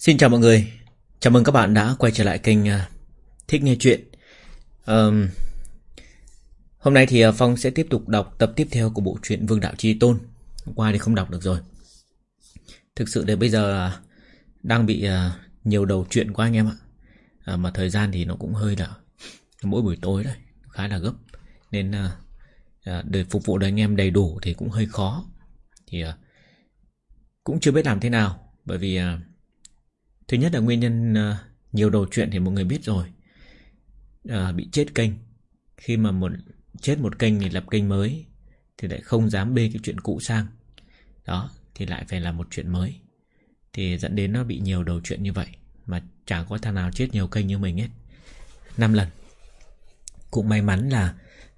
Xin chào mọi người, chào mừng các bạn đã quay trở lại kênh à, Thích Nghe Chuyện. Um, Hôm nay thì à, Phong sẽ tiếp tục đọc tập tiếp theo của bộ truyện Vương Đạo Chi Tôn. Hôm qua thì không đọc được rồi. Thực sự đến bây giờ à, đang bị nhiều đầu chuyện quá anh em ạ. Mà thời gian thì nó cũng hơi là mỗi buổi tối đấy, khá là gấp. Nên để phục vụ được anh em đầy đủ thì cũng hơi khó. Thì cũng chưa biết làm thế nào. Bởi vì... Uh, Thứ nhất là nguyên nhân uh, nhiều đầu chuyện thì mọi người biết rồi. Uh, Bị chết kênh. Khi mà một chết một kênh thì lập kênh mới Thì lại không dám bê cái chuyện cũ sang. Đó Thì lại phải là một chuyện mới. Thì dẫn đến nó bị nhiều đầu chuyện như vậy Mà chẳng có thằng nào chết nhiều kênh như mình hết. Năm lần. Cũng may mắn là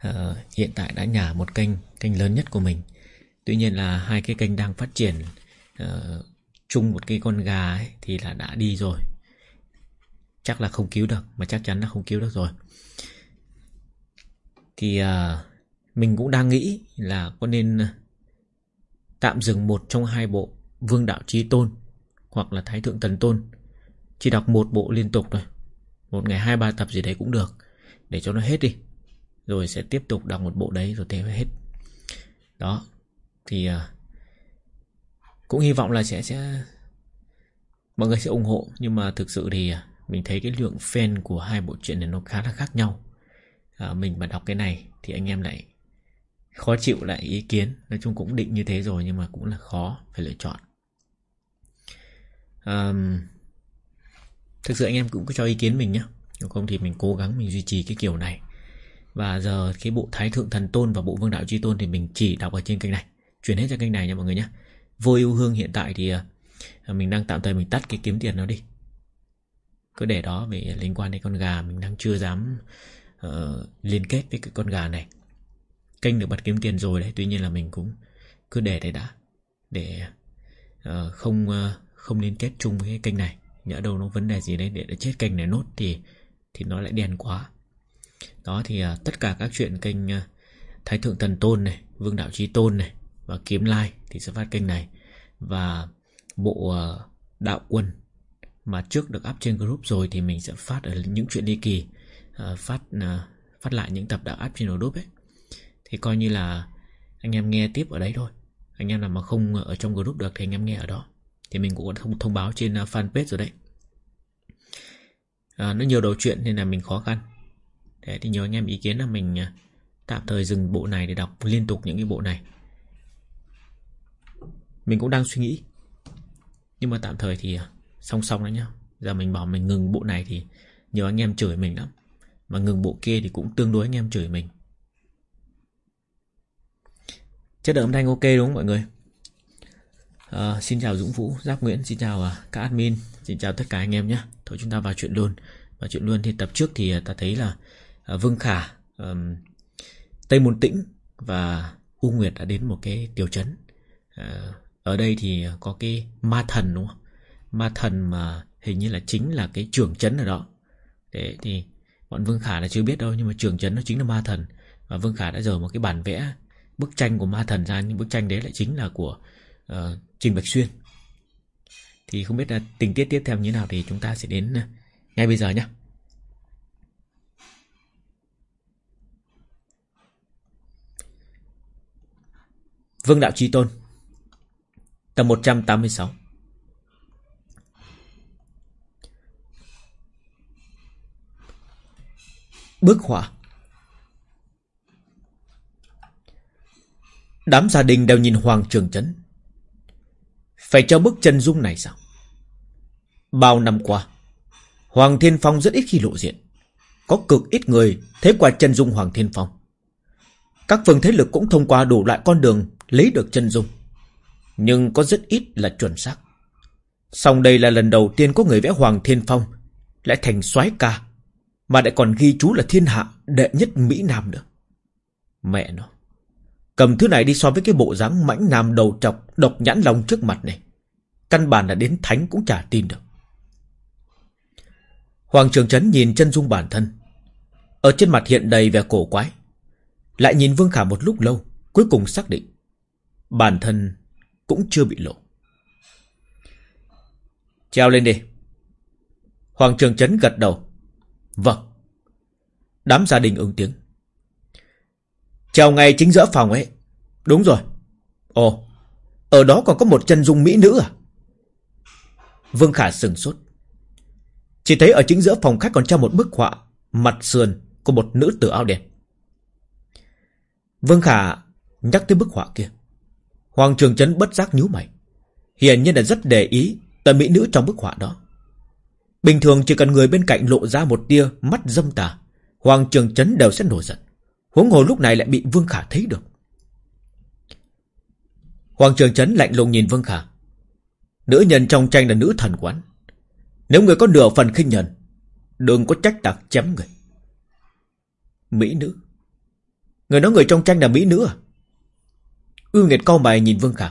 uh, Hiện tại đã nhả một kênh Kênh lớn nhất của mình. Tuy nhiên là hai cái kênh đang phát triển uh, chung một cái con gà ấy thì là đã đi rồi. Chắc là không cứu được mà chắc chắn là không cứu được rồi. Thì uh, mình cũng đang nghĩ là có nên à, tạm dừng một trong hai bộ vương đạo chí tôn hoặc là thái thượng thần tôn. Chỉ đọc một bộ liên tục thôi. Một ngày hai ba tập gì đấy cũng được. Để cho nó hết đi. Rồi sẽ tiếp tục đọc một bộ đấy rồi thế hết. Đó. Thì uh, cũng hy vọng là sẽ sẽ mọi người sẽ ủng hộ. Nhưng mà thực sự thì à, mình thấy cái lượng fan của hai bộ truyện này nó khá là khác nhau. À, mình mà đọc cái này thì anh em lại khó chịu lại ý kiến. Nói chung cũng định như thế rồi nhưng mà cũng là khó phải lựa chọn. À, thực sự anh em cũng cứ cho ý kiến mình nhé không thì mình cố gắng mình duy trì cái kiểu này. Và giờ cái bộ Thái Thượng Thần Tôn và bộ Vương Đạo Chi Tôn thì mình chỉ đọc ở trên kênh này. Chuyển hết ra kênh này nha mọi người nhé Vô ưu hương hiện tại thì à, mình đang tạm thời mình tắt cái kiếm tiền nó đi. Cứ để đó vì liên quan đến con gà mình đang chưa dám uh, liên kết với cái con gà này. Kênh được bật kiếm tiền rồi đấy Tuy nhiên là mình cũng cứ để đấy đã. Để uh, không uh, không liên kết chung với cái kênh này. Nhỡ đâu nó vấn đề gì đấy để, để chết kênh này nốt thì thì nó lại đen quá. Đó thì uh, tất cả các chuyện kênh uh, Thái Thượng Thần Tôn này Vương Đạo chí Tôn này và Kiếm like thì sẽ phát kênh này. Và bộ ờ, đạo quân mà trước được up trên group rồi thì mình sẽ phát ở những chuyện ly kỳ ờ, phát ờ, phát lại những tập đã up trên group ấy. Thì coi như là anh em nghe tiếp ở đấy thôi. Anh em nào mà không ở trong group được thì anh em nghe ở đó. Thì mình cũng thông, thông báo trên fanpage rồi đấy. À, nó nhiều đầu chuyện nên là mình khó khăn. Thế thì nhớ anh em ý kiến là mình tạm thời dừng bộ này để đọc liên tục những cái bộ này mình cũng đang suy nghĩ. Nhưng mà tạm thời thì à, song song đấy nhá. Giờ mình bảo mình ngừng bộ này thì Nhiều anh em chửi mình lắm. Mà ngừng bộ kia thì cũng tương đối anh em chửi mình. Chất lượng âm thanh ok đúng không mọi người? À, Xin chào Dũng Vũ, Giáp Nguyễn Xin chào à, các admin Xin chào tất cả anh em nhé Thôi chúng ta vào chuyện luôn. Vào chuyện luôn thì tập trước thì à, ta thấy là Vương Khả um, Tây Môn Tĩnh Và U Nguyệt đã đến một cái tiểu trấn. À, ở đây thì có cái ma thần đúng không? Ma thần mà hình như là chính là cái trưởng chấn ở đó. Thế thì bọn Vương Khả là chưa biết đâu nhưng mà trưởng chấn nó chính là ma thần. Và Vương Khả đã dở một cái bản vẽ bức tranh của ma thần ra nhưng bức tranh đấy lại chính là của uh, Trình Bạch Xuyên. Thì không biết là tình tiết tiếp theo như thế nào thì chúng ta sẽ đến ờ, ngay bây giờ nhé. Vương Đạo Trí Tôn Tập 186 Bước hỏa Đám gia đình đều nhìn Hoàng Trường Trấn. Phải cho bức chân dung này sao? Bao năm qua, Hoàng Thiên Phong rất ít khi lộ diện. Có cực ít người thấy qua chân dung Hoàng Thiên Phong. Các phương thế lực cũng thông qua đủ loại con đường Lấy được chân dung nhưng có rất ít là chuẩn xác. Song đây là lần đầu tiên có người vẽ Hoàng Thiên Phong lại thành soái ca, mà lại còn ghi chú là thiên hạ đệ nhất Mỹ Nam nữa. Mẹ nó, cầm thứ này đi so với cái bộ dáng mãnh nam đầu trọc độc nhãn lòng trước mặt này. Căn bản là đến thánh cũng chả tin được. Hoàng Trường Trấn nhìn chân dung bản thân. Ở trên mặt hiện đầy vẻ cổ quái. Lại nhìn Vương Khả một lúc lâu, cuối cùng xác định. Bản thân cũng chưa bị lộ. Treo lên đi, Hoàng Trường Trấn gật đầu. Vâng. Đám gia đình ứng tiếng. Chào ngay chính giữa phòng ấy. Đúng rồi. Ồ, ở đó còn có một chân dung mỹ nữ à? Vương Khả sừng sốt. Chỉ thấy ở chính giữa phòng khách còn treo một bức họa mặt sườn của một nữ tử áo đen. Vương Khả nhắc tới bức họa kia. Hoàng Trường Trấn bất giác nhíu mày. Hiển nhiên là rất để ý tới mỹ nữ trong bức họa đó. Bình thường chỉ cần người bên cạnh lộ ra một tia mắt dâm tà, Hoàng Trường Trấn đều sẽ nổi giận. Huống hồ lúc này lại bị Vương Khả thấy được. Hoàng Trường Trấn lạnh lùng nhìn Vương Khả. Nữ nhân trong tranh là nữ thần quán. Nếu người có nửa phần khinh nhẫn, đừng có trách tạc chém người. Mỹ nữ. Người nói người trong tranh là mỹ nữ à? Ưu Nguyệt cao mày nhìn Vương Khả.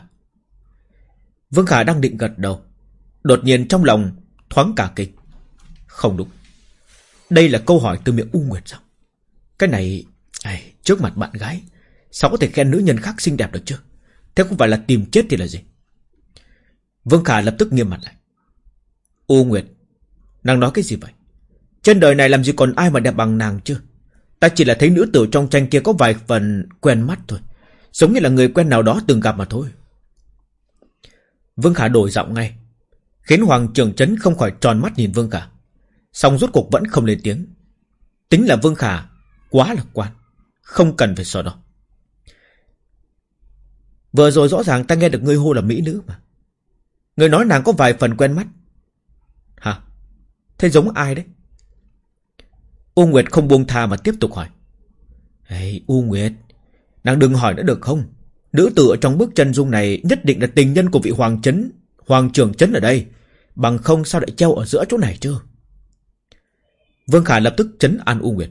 Vương Khả đang định gật đầu. Đột nhiên trong lòng thoáng cả kinh. Không đúng. Đây là câu hỏi từ miệng U Nguyệt sao? Cái này... Ai, trước mặt bạn gái Sao có thể khen nữ nhân khác xinh đẹp được chứ Thế không phải là tìm chết thì là gì Vương Khả lập tức nghiêm mặt lại U Nguyệt Nàng nói cái gì vậy Trên đời này làm gì còn ai mà đẹp bằng nàng chứ Ta chỉ là thấy nữ tử trong tranh kia có vài phần quen mắt thôi Giống như là người quen nào đó từng gặp mà thôi. Vương Khả đổi giọng ngay Khiến Hoàng Trường Trấn không khỏi tròn mắt nhìn Vương Khả. Xong rút cuộc vẫn không lên tiếng. Tính là Vương Khả Quá lạc quan Không cần phải sợ đâu Vừa rồi rõ ràng ta nghe được ngươi hô là mỹ nữ mà. Người nói nàng có vài phần quen mắt. Hả? Thế giống ai đấy? U Nguyệt không buông tha mà tiếp tục hỏi. Hey, U Nguyệt Nàng đừng hỏi nữa được không? Nữ tử ở trong bức chân dung này Nhất định là tình nhân của vị Hoàng chấn, Hoàng trưởng chấn ở đây. Bằng không sao lại treo ở giữa chỗ này chứ? Vương Khả lập tức chấn an U Nguyệt.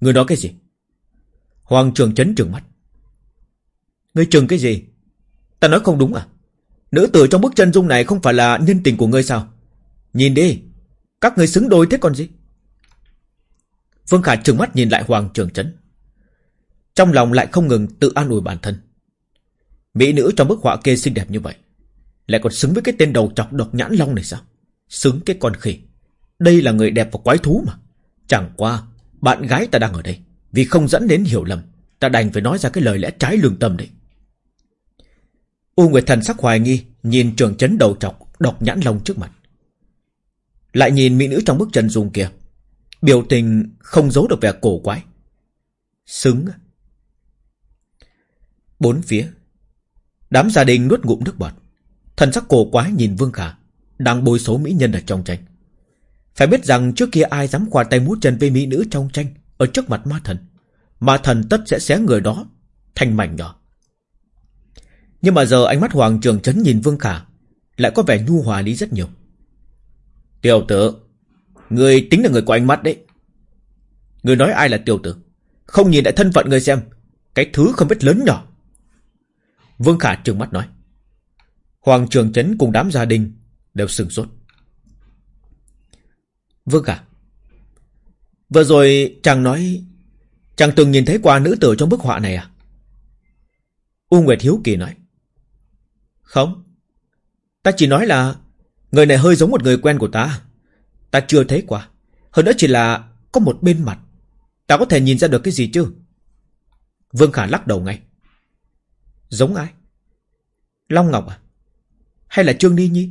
Người nói cái gì? Hoàng Trường chấn trừng mắt. Ngươi trừng cái gì? Ta nói không đúng à? Nữ tử trong bức chân dung này không phải là nhân tình của ngươi sao? Nhìn đi, Các ngươi xứng đôi thế còn gì? Vương Khả trừng mắt nhìn lại Hoàng Trường chấn. Trong lòng lại không ngừng tự an ủi bản thân. Mỹ nữ trong bức họa kia xinh đẹp như vậy, Lại còn xứng với cái tên đầu chọc độc nhãn long này sao? Xứng cái con khỉ. Đây là người đẹp và quái thú mà. Chẳng qua, Bạn gái ta đang ở đây, Vì không dẫn đến hiểu lầm, Ta đành phải nói ra cái lời lẽ trái lương tâm đấy. U Nguyệt Thần sắc hoài nghi, Nhìn trường chấn đầu chọc Độc nhãn long trước mặt. Lại nhìn mỹ nữ trong bức chân dung kia. Biểu tình không giấu được vẻ cổ quái. Xứng Bốn phía. Đám gia đình nuốt ngụm nước bọt. Thần sắc cổ quái nhìn Vương Khả, Đang bôi số mỹ nhân ở trong tranh. Phải biết rằng trước kia ai dám qua tay mút chân với mỹ nữ trong tranh Ở trước mặt ma thần Ma thần tất sẽ xé người đó Thành mảnh nhỏ. Nhưng mà giờ ánh mắt Hoàng Trường Trấn nhìn Vương Khả Lại có vẻ nhu hòa lý rất nhiều. Tiểu tử, Người tính là người có ánh mắt đấy. Người nói ai là tiểu tử, Không nhìn lại thân phận người xem, Cái thứ không biết lớn nhỏ. Vương Khả trừng mắt nói. Hoàng Trường Trấn cùng đám gia đình Đều sừng sốt. Vương Khả, Vừa rồi chàng nói, Chàng từng nhìn thấy qua nữ tử trong bức họa này à? U Nguyệt Hiếu Kỳ nói. Không, Ta chỉ nói là Người này hơi giống một người quen của ta. Ta chưa thấy qua, Hơn nữa chỉ là có một bên mặt. Ta có thể nhìn ra được cái gì chứ? Vương Khả lắc đầu ngay. Giống ai? Long Ngọc à? Hay là Trương Ni Nhi?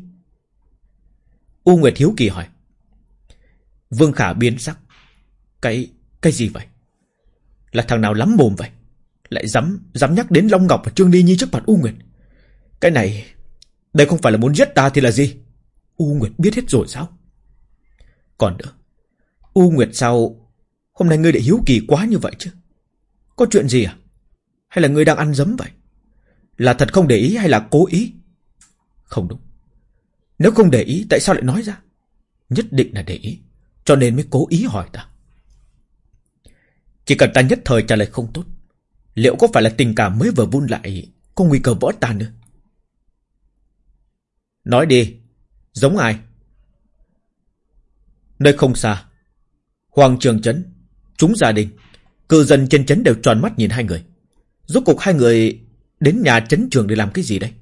U Nguyệt Hiếu Kỳ hỏi. Vương Khả biến sắc. Cái, cái gì vậy? Là thằng nào lắm mồm vậy? Lại dám, dám nhắc đến Long Ngọc và Trương Ni Nhi trước mặt U Nguyệt. Cái này Đây không phải là muốn giết ta thì là gì? U Nguyệt biết hết rồi sao? Còn nữa U Nguyệt sao Hôm nay ngươi lại hiếu kỳ quá như vậy chứ? Có chuyện gì à? Hay là ngươi đang ăn dấm vậy? Là thật không để ý hay là cố ý? Không đúng. Nếu không để ý, tại sao lại nói ra? Nhất định là để ý, Cho nên mới cố ý hỏi ta. Chỉ cần ta nhất thời trả lời không tốt, Liệu có phải là tình cảm mới vừa vun lại Có nguy cơ vỡ tan nữa? Nói đi, Giống ai? Nơi không xa, Hoàng Trường Trấn Chúng gia đình, Cư dân trên trấn đều tròn mắt nhìn hai người. Rốt cuộc hai người Đến nhà trấn trường để làm cái gì đây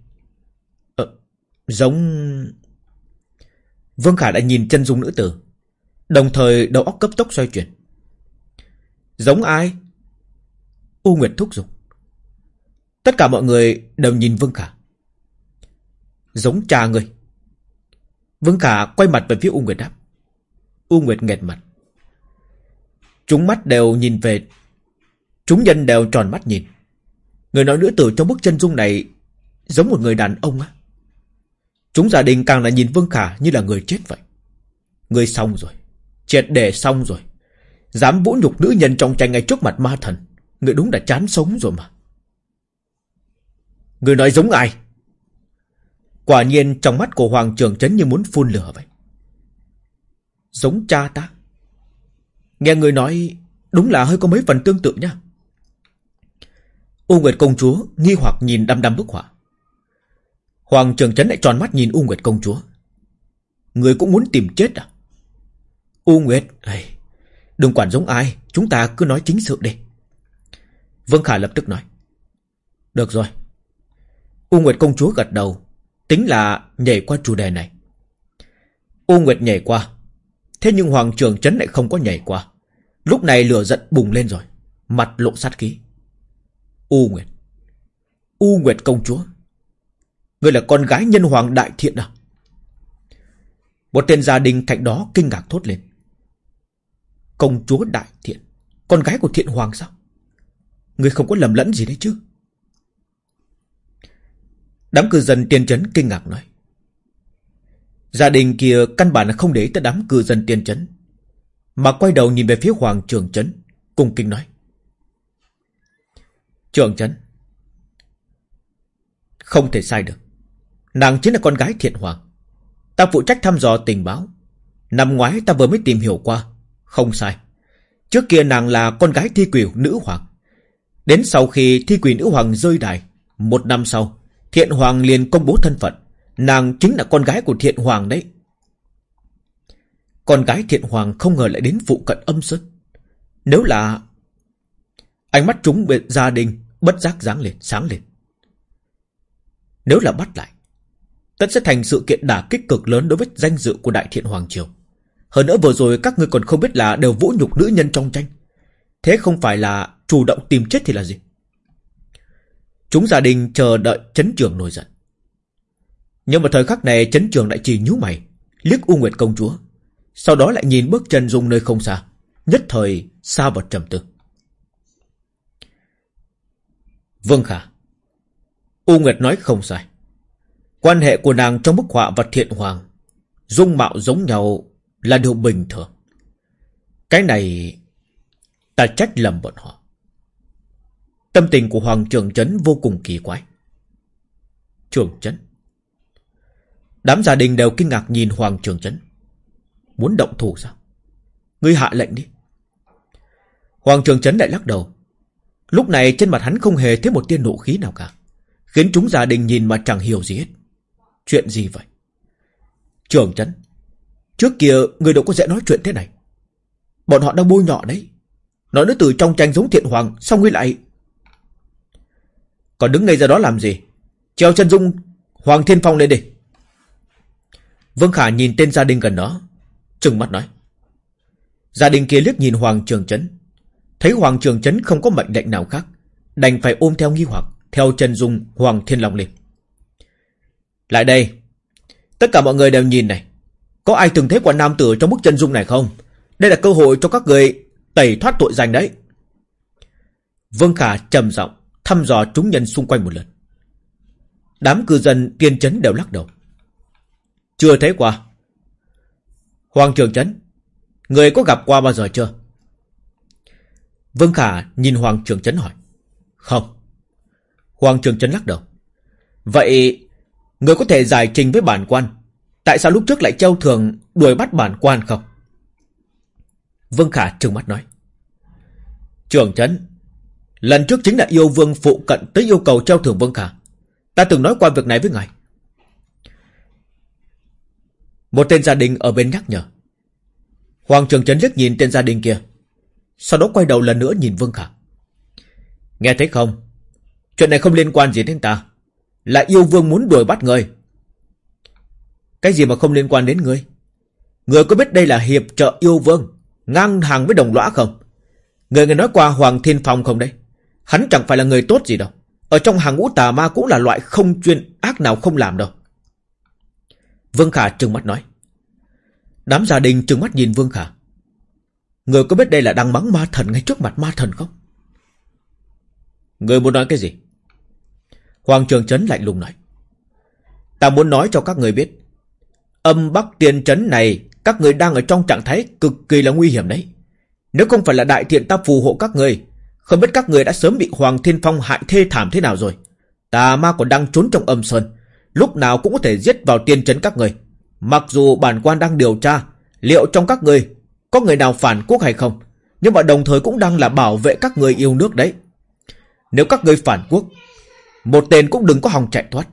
Ờ Giống Vương Khả đã nhìn chân dung nữ tử, Đồng thời đầu óc cấp tốc xoay chuyển. Giống ai? U Nguyệt thúc giục Tất cả mọi người đều nhìn Vương Khả. Giống cha người Vương Khả quay mặt về phía U Nguyệt đáp. U Nguyệt nghẹt mặt. Chúng mắt đều nhìn về Chúng nhân đều tròn mắt nhìn. Người nói nữ tử trong bức chân dung này Giống một người đàn ông á. Chúng gia đình càng là nhìn Vương Khả như là người chết vậy. Người xong rồi, Triệt để xong rồi. Dám vũ nhục nữ nhân trong tranh ngay trước mặt ma thần, Người đúng là chán sống rồi mà. Người nói giống ai? Quả nhiên trong mắt của Hoàng Trường Trấn như muốn phun lửa vậy. Giống cha ta. Nghe người nói, Đúng là hơi có mấy phần tương tự nha U Nguyệt công chúa nghi hoặc nhìn đăm đăm bức họa. Hoàng Trường Trấn lại tròn mắt nhìn U Nguyệt công chúa. Người cũng muốn tìm chết à? U Nguyệt, đừng quản giống ai, chúng ta cứ nói chính sự đi. Vương Khả lập tức nói. Được rồi. U Nguyệt công chúa gật đầu, tính là nhảy qua chủ đề này. U Nguyệt nhảy qua, thế nhưng Hoàng Trường Trấn lại không có nhảy qua. Lúc này lửa giận bùng lên rồi, mặt lộ sát khí. U Nguyệt. U Nguyệt công chúa. Người là con gái nhân hoàng đại thiện à? Một tên gia đình cạnh đó kinh ngạc thốt lên. Công chúa đại thiện. Con gái của thiện hoàng sao? Người không có lầm lẫn gì đấy chứ? Đám cư dân tiên trấn kinh ngạc nói. Gia đình kia căn bản là không để tới đám cư dân tiên trấn. Mà quay đầu nhìn về phía hoàng trường trấn. Cùng kinh nói. Trường Trấn. Không thể sai được. Nàng chính là con gái thiện hoàng. Ta phụ trách thăm dò tình báo. Năm ngoái ta vừa mới tìm hiểu qua. Không sai. Trước kia nàng là con gái thi quỷ nữ hoàng. Đến sau khi thi quỷ nữ hoàng rơi đài, Một năm sau, Thiện hoàng liền công bố thân phận. Nàng chính là con gái của thiện hoàng đấy. Con gái thiện hoàng không ngờ lại đến phụ cận âm sơn. Nếu là Ánh mắt chúng về gia đình Bất giác dáng lên, sáng lên. Nếu là bắt lại, tất sẽ thành sự kiện đả kích cực lớn đối với danh dự của Đại Thiện Hoàng Triều. Hơn nữa vừa rồi các ngươi còn không biết là đều vũ nhục nữ nhân trong tranh. Thế không phải là chủ động tìm chết thì là gì? Chúng gia đình chờ đợi chấn trường nổi giận. Nhưng mà thời khắc này chấn trường lại chỉ nhú mày, liếc U Nguyệt công chúa. Sau đó lại nhìn bước chân dung nơi không xa, nhất thời xa vào trầm tư. Vương Khả U Nguyệt nói không sai. Quan hệ của nàng trong bức họa và thiện hoàng, Dung mạo giống nhau Là điều bình thường. Cái này, Ta trách lầm bọn họ. Tâm tình của Hoàng Trường Trấn vô cùng kỳ quái. Trường Trấn Đám gia đình đều kinh ngạc nhìn Hoàng Trường Trấn Muốn động thủ sao? Ngươi hạ lệnh đi. Hoàng Trường Trấn lại lắc đầu. Lúc này trên mặt hắn không hề thấy một tia nộ khí nào cả. Khiến chúng gia đình nhìn mà chẳng hiểu gì hết. Chuyện gì vậy? Trường chấn. Trước kia người đâu có dễ nói chuyện thế này. Bọn họ đang bôi nhọ đấy. Nói nữ từ trong tranh giống thiện hoàng, xong ngươi lại... Còn đứng ngay ra đó làm gì? Treo chân dung Hoàng Thiên Phong lên đi. Vương Khả nhìn tên gia đình gần đó, trừng mắt nói. Gia đình kia liếc nhìn Hoàng Trường Trấn, Thấy Hoàng Trường Trấn không có mệnh lệnh nào khác, Đành phải ôm theo nghi hoặc, Theo chân dung Hoàng Thiên Long lên. Lại đây, Tất cả mọi người đều nhìn này. Có ai từng thấy quả nam tử trong bức chân dung này không? Đây là cơ hội cho các người Tẩy thoát tội danh đấy. Vương Khả trầm giọng Thăm dò chúng nhân xung quanh một lần. Đám cư dân tiên chấn đều lắc đầu. Chưa thấy qua. Hoàng Trường Trấn Người có gặp qua bao giờ chưa? Vương Khả nhìn Hoàng Trường Trấn hỏi. Không. Hoàng Trường Trấn lắc đầu. Vậy, người có thể giải trình với bản quan. Tại sao lúc trước lại treo thường đuổi bắt bản quan không? Vương Khả trừng mắt nói. Trường Trấn, lần trước chính là yêu vương phụ cận tới yêu cầu treo thưởng Vương Khả. Ta từng nói qua việc này với ngài. Một tên gia đình ở bên nhắc nhở. Hoàng Trường Trấn liếc nhìn tên gia đình kia. Sau đó quay đầu lần nữa nhìn Vương Khả. Nghe thấy không? Chuyện này không liên quan gì đến ta. Là yêu vương muốn đuổi bắt người. Cái gì mà không liên quan đến ngươi? Người có biết đây là hiệp trợ yêu vương, Ngang hàng với đồng lõa không? Người nghe nói qua Hoàng Thiên Phong không đấy? Hắn chẳng phải là người tốt gì đâu. Ở trong hàng ngũ tà ma cũng là loại không chuyên, ác nào không làm đâu. Vương Khả trừng mắt nói. Đám gia đình trừng mắt nhìn Vương Khả. Người có biết đây là đang mắng ma thần ngay trước mặt ma thần không? Người muốn nói cái gì? Hoàng Trường Trấn lạnh lùng nói. Ta muốn nói cho các người biết, Âm Bắc Tiên Trấn này, Các người đang ở trong trạng thái cực kỳ là nguy hiểm đấy. Nếu không phải là đại thiện ta phù hộ các người, Không biết các người đã sớm bị Hoàng Thiên Phong hại thê thảm thế nào rồi. Tà ma còn đang trốn trong âm sơn, Lúc nào cũng có thể giết vào tiên trấn các người. Mặc dù bản quan đang điều tra, Liệu trong các người có người nào phản quốc hay không? Nhưng mà đồng thời cũng đang là bảo vệ các người yêu nước đấy. Nếu các người phản quốc, Một tên cũng đừng có hòng chạy thoát.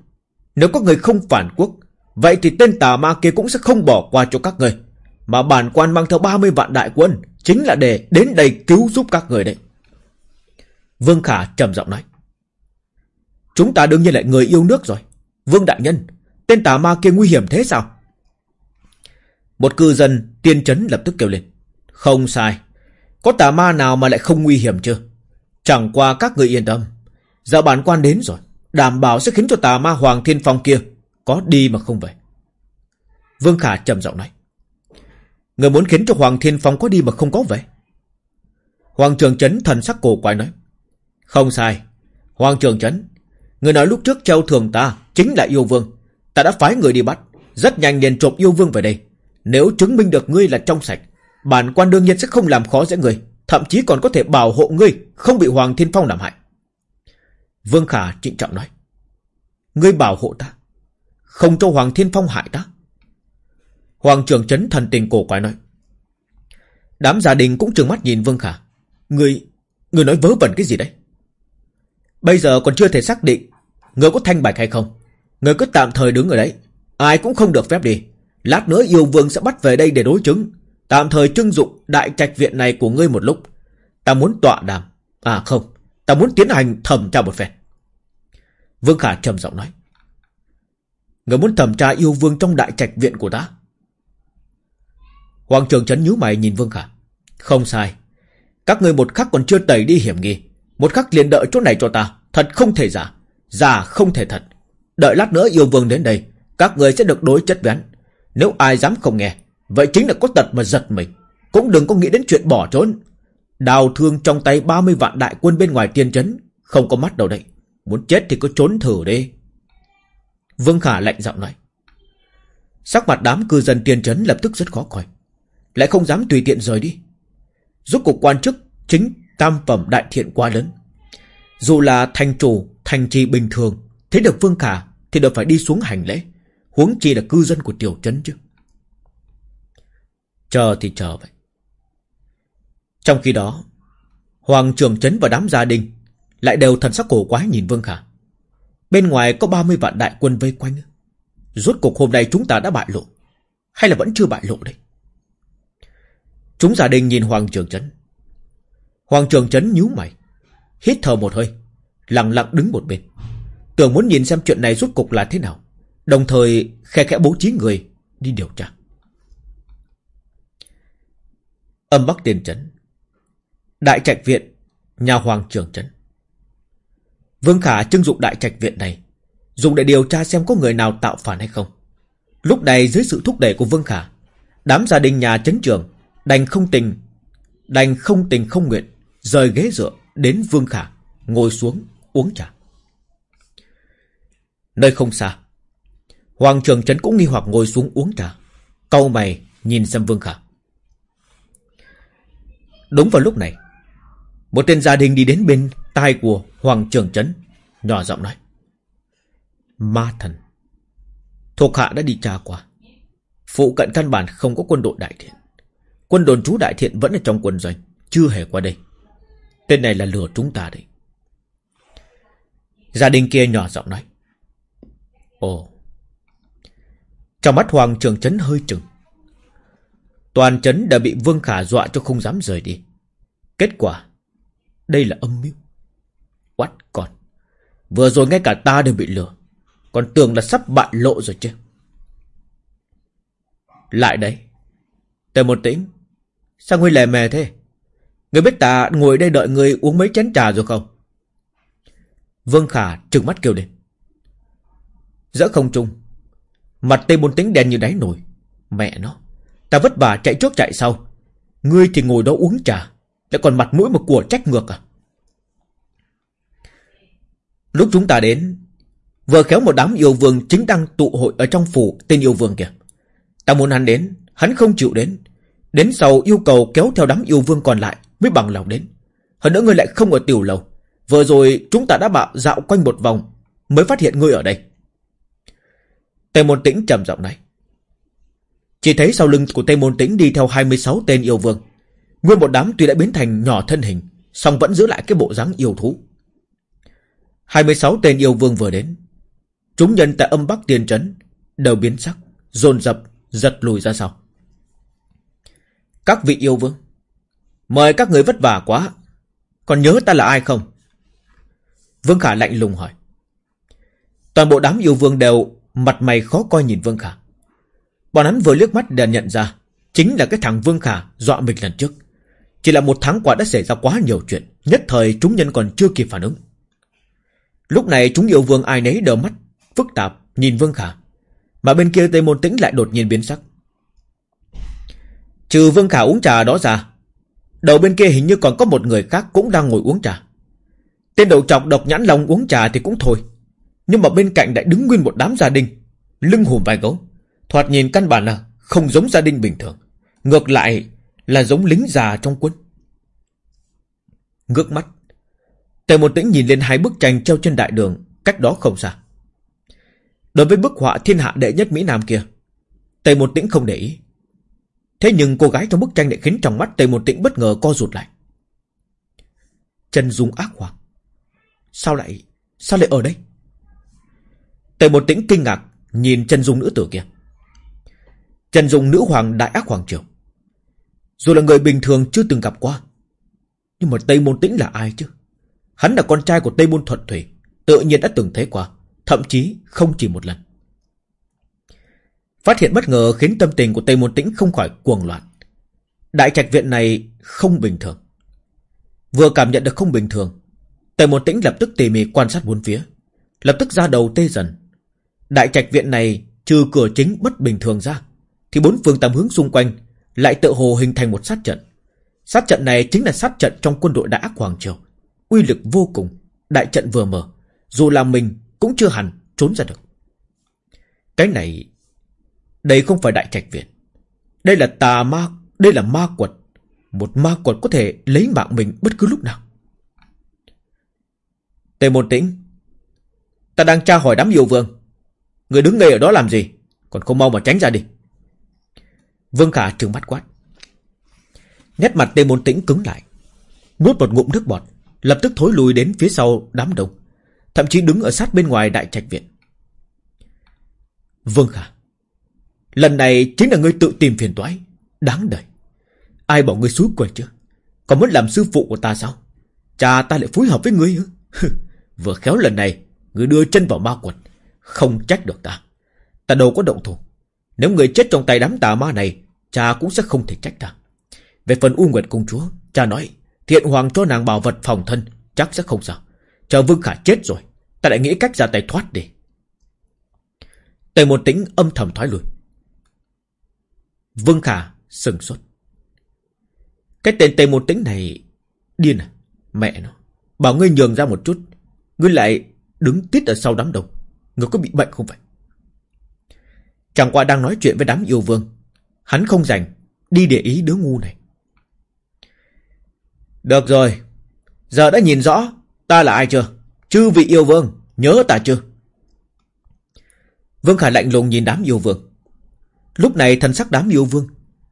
Nếu có người không phản quốc, Vậy thì tên tà ma kia cũng sẽ không bỏ qua cho các người. Mà bản quan mang theo 30 vạn đại quân Chính là để đến đây cứu giúp các người đấy. Vương Khả trầm giọng nói, Chúng ta đương nhiên lại người yêu nước rồi. Vương Đại Nhân, Tên tà ma kia nguy hiểm thế sao? Một cư dân tiên chấn lập tức kêu lên không sai. Có tà ma nào mà lại không nguy hiểm chưa Chẳng qua các người yên tâm. Giờ bản quan đến rồi. Đảm bảo sẽ khiến cho tà ma Hoàng Thiên Phong kia Có đi mà không về. Vương Khả trầm giọng nói. Người muốn khiến cho Hoàng Thiên Phong có đi mà không có về? Hoàng Trường Trấn thần sắc cổ quái nói. Không sai. Hoàng Trường Trấn Người nói lúc trước treo thường ta Chính là yêu vương. Ta đã phái người đi bắt. Rất nhanh liền trộm yêu vương về đây. Nếu chứng minh được ngươi là trong sạch Bản quan đương nhiên sẽ không làm khó dễ người, Thậm chí còn có thể bảo hộ ngươi Không bị Hoàng Thiên Phong làm hại. Vương Khả trịnh trọng nói, Ngươi bảo hộ ta, Không cho Hoàng Thiên Phong hại ta? Hoàng trưởng chấn thần tình cổ quái nói, Đám gia đình cũng trừng mắt nhìn Vương Khả. Ngươi Ngươi nói vớ vẩn cái gì đấy? Bây giờ còn chưa thể xác định Người có thanh bạch hay không. Người cứ tạm thời đứng ở đấy, Ai cũng không được phép đi. Lát nữa yêu vương sẽ bắt về đây để đối chứng. Tạm thời trưng dụng đại trạch viện này của ngươi một lúc. Ta muốn tọa đàm. À không. Ta muốn tiến hành thẩm tra một phen. Vương Khả trầm giọng nói. Người muốn thẩm tra yêu vương trong đại trạch viện của ta? Hoàng trường chấn nhíu mày nhìn Vương Khả. Không sai. Các người một khắc còn chưa tẩy đi hiểm nghi. Một khắc liền đợi chỗ này cho ta. Thật không thể giả. Giả không thể thật. Đợi lát nữa yêu vương đến đây, Các người sẽ được đối chất với hắn Nếu ai dám không nghe Vậy chính là có tật mà giật mình. Cũng đừng có nghĩ đến chuyện bỏ trốn. Đào thương trong tay 30 vạn đại quân bên ngoài tiên trấn. Không có mắt đâu đây. Muốn chết thì cứ trốn thử đi. Vương Khả lạnh giọng nói. Sắc mặt đám cư dân tiên trấn lập tức rất khó coi. Lại không dám tùy tiện rời đi. Giúp cục quan chức chính tam phẩm đại thiện quá lớn. Dù là thành chủ, Thành trì bình thường Thấy được Vương Khả Thì đều phải đi xuống hành lễ. Huống chi là cư dân của tiểu trấn chứ. Chờ thì chờ vậy. Trong khi đó, Hoàng trường trấn và đám gia đình Lại đều thần sắc cổ quái nhìn Vương Khả. Bên ngoài có 30 vạn đại quân vây quanh. Rốt cuộc hôm nay chúng ta đã bại lộ, Hay là vẫn chưa bại lộ đây? Chúng gia đình nhìn Hoàng trường trấn Hoàng trường trấn nhíu mày, Hít thở một hơi, Lặng lặng đứng một bên. Tưởng muốn nhìn xem chuyện này rốt cục là thế nào, Đồng thời khe khẽ bố trí người Đi điều tra. Âm Bắc Tiền Trấn. Đại trạch viện Nhà Hoàng Trường Trấn. Vương Khả trưng dụng đại trạch viện này, Dùng để điều tra xem có người nào tạo phản hay không. Lúc này dưới sự thúc đẩy của Vương Khả, Đám gia đình nhà trấn trường Đành không tình, Đành không tình không nguyện Rời ghế dựa đến Vương Khả, Ngồi xuống uống trà. Nơi không xa, Hoàng Trường Trấn cũng nghi hoặc ngồi xuống uống trà Câu mày nhìn xem Vương Khả. Đúng vào lúc này, Một tên gia đình đi đến bên tai của Hoàng Trường Trấn, Nhỏ giọng nói, Ma thần, Thuộc hạ đã đi tra qua. Phụ cận căn bản không có quân đội đại thiện. Quân đồn trú đại thiện vẫn ở trong quân doanh, Chưa hề qua đây. Tên này là lừa chúng ta đấy. Gia đình kia nhỏ giọng nói, Ồ. Trong mắt Hoàng Trường Trấn hơi chừng Toàn trấn đã bị Vương Khả dọa cho không dám rời đi. Kết quả, Đây là âm mưu. Quát còn Vừa rồi ngay cả ta đều bị lừa. Còn tưởng là sắp bại lộ rồi chứ. Lại đây. Tề một tĩnh. Sao ngươi lè mè thế? Ngươi biết ta ngồi đây đợi ngươi uống mấy chén trà rồi không? Vương Khả trừng mắt kêu lên. Giữa không trung, Mặt tây môn tính đen như đáy nồi. Mẹ nó. Ta vất vả chạy trước chạy sau. Ngươi thì ngồi đó uống trà, Lại còn mặt mũi một của trách ngược à? Lúc chúng ta đến, Vừa khéo một đám yêu vương chính đang tụ hội Ở trong phủ tên yêu vương kìa. Ta muốn hắn đến, Hắn không chịu đến. Đến sau yêu cầu kéo theo đám yêu vương còn lại Mới bằng lòng đến. Hơn nữa ngươi lại không ở tiểu lầu. Vừa rồi chúng ta đã bạo dạo quanh một vòng, Mới phát hiện ngươi ở đây. Tề môn tĩnh trầm giọng này chỉ thấy sau lưng của Tây môn tĩnh Đi theo 26 tên yêu vương. Nguyên một đám tuy đã biến thành nhỏ thân hình, song vẫn giữ lại cái bộ dáng yêu thú. 26 tên yêu vương vừa đến. Chúng nhân tại âm bắc tiên trấn, Đều biến sắc, dồn dập, giật lùi ra sau. Các vị yêu vương, Mời các người vất vả quá. Còn nhớ ta là ai không? Vương Khả lạnh lùng hỏi. Toàn bộ đám yêu vương đều Mặt mày khó coi nhìn Vương Khả. Bọn hắn vừa liếc mắt đã nhận ra, Chính là cái thằng Vương Khả dọa mình lần trước. Chỉ là một tháng qua đã xảy ra quá nhiều chuyện, Nhất thời chúng nhân còn chưa kịp phản ứng. Lúc này chúng yêu vương ai nấy đều mắt, Phức tạp, nhìn Vương Khả. Mà bên kia Tây Môn Tĩnh lại đột nhiên biến sắc. Trừ Vương Khả uống trà đó ra, Đầu bên kia hình như còn có một người khác Cũng đang ngồi uống trà. Tên đầu trọc độc nhãn lòng uống trà thì cũng thôi, Nhưng mà bên cạnh lại đứng nguyên một đám gia đình, Lưng hùm vai gấu. Thoạt nhìn căn bản là không giống gia đình bình thường. Ngược lại là giống lính già trong quân. Ngước mắt, Tề một tĩnh nhìn lên hai bức tranh treo trên đại đường, Cách đó không xa. Đối với bức họa thiên hạ đệ nhất Mỹ Nam kia, Tề một tĩnh không để ý. Thế nhưng cô gái trong bức tranh lại khiến trong mắt Tề một tĩnh bất ngờ co rụt lại. Chân dung ác hoàng Sao lại Sao lại ở đây? Tề một tĩnh kinh ngạc Nhìn chân dung nữ tử kia. Chân dung nữ hoàng đại ác hoàng triều. Dù là người bình thường chưa từng gặp qua, Nhưng mà Tây Môn Tĩnh là ai chứ? Hắn là con trai của Tây Môn Thuận Thủy, Tự nhiên đã từng thấy qua, Thậm chí không chỉ một lần. Phát hiện bất ngờ khiến tâm tình của Tây Môn Tĩnh không khỏi cuồng loạn. Đại trạch viện này không bình thường. Vừa cảm nhận được không bình thường, Tây Môn Tĩnh lập tức tỉ mỉ quan sát bốn phía, Lập tức ra đầu tê dần. Đại trạch viện này trừ cửa chính bất bình thường ra thì bốn phương tám hướng xung quanh Lại tự hồ hình thành một sát trận Sát trận này chính là sát trận trong quân đội đại ác Hoàng Triều uy lực vô cùng, đại trận vừa mở, dù là mình cũng chưa hẳn trốn ra được. Cái này, đây không phải đại trạch viện. Đây là tà ma, đây là ma quật. Một ma quật có thể lấy mạng mình bất cứ lúc nào. Tề môn tĩnh, ta đang tra hỏi đám yêu vương. Người đứng ngay ở đó làm gì? Còn không mau mà tránh ra đi. Vương Khả trừng mắt quát. Nét mặt Tề môn tĩnh cứng lại. Nuốt một ngụm nước bọt. Lập tức thối lùi đến phía sau đám đông, Thậm chí đứng ở sát bên ngoài đại trạch viện Vương Khả, Lần này chính là ngươi tự tìm phiền toái, Đáng đời Ai bảo ngươi suối quầy chứ Còn muốn làm sư phụ của ta sao Cha ta lại phối hợp với ngươi Vừa khéo lần này, Ngươi đưa chân vào ma quật, Không trách được ta Ta đâu có động thủ nếu người chết trong tay đám tà ma này, Cha cũng sẽ không thể trách ta. Về phần U Nguyệt Công Chúa, Cha nói, Thiện Hoàng cho nàng bảo vật phòng thân, Chắc sẽ không sao. Chờ Vương Khả chết rồi, Ta lại nghĩ cách ra tay thoát đi. Tề một tính âm thầm thoái lùi Vương Khả sừng sốt. Cái tên Tề một tính này, Điên à? Mẹ nó, Bảo ngươi nhường ra một chút, Ngươi lại đứng tít ở sau đám đông. Ngươi có bị bệnh không vậy? Chẳng qua đang nói chuyện với đám yêu vương Hắn không rảnh Đi để ý đứa ngu này được rồi, giờ đã nhìn rõ ta là ai chưa? Chư vị yêu vương, nhớ ta chưa? Vương Khải lạnh lùng nhìn đám yêu vương. Lúc này thần sắc đám yêu vương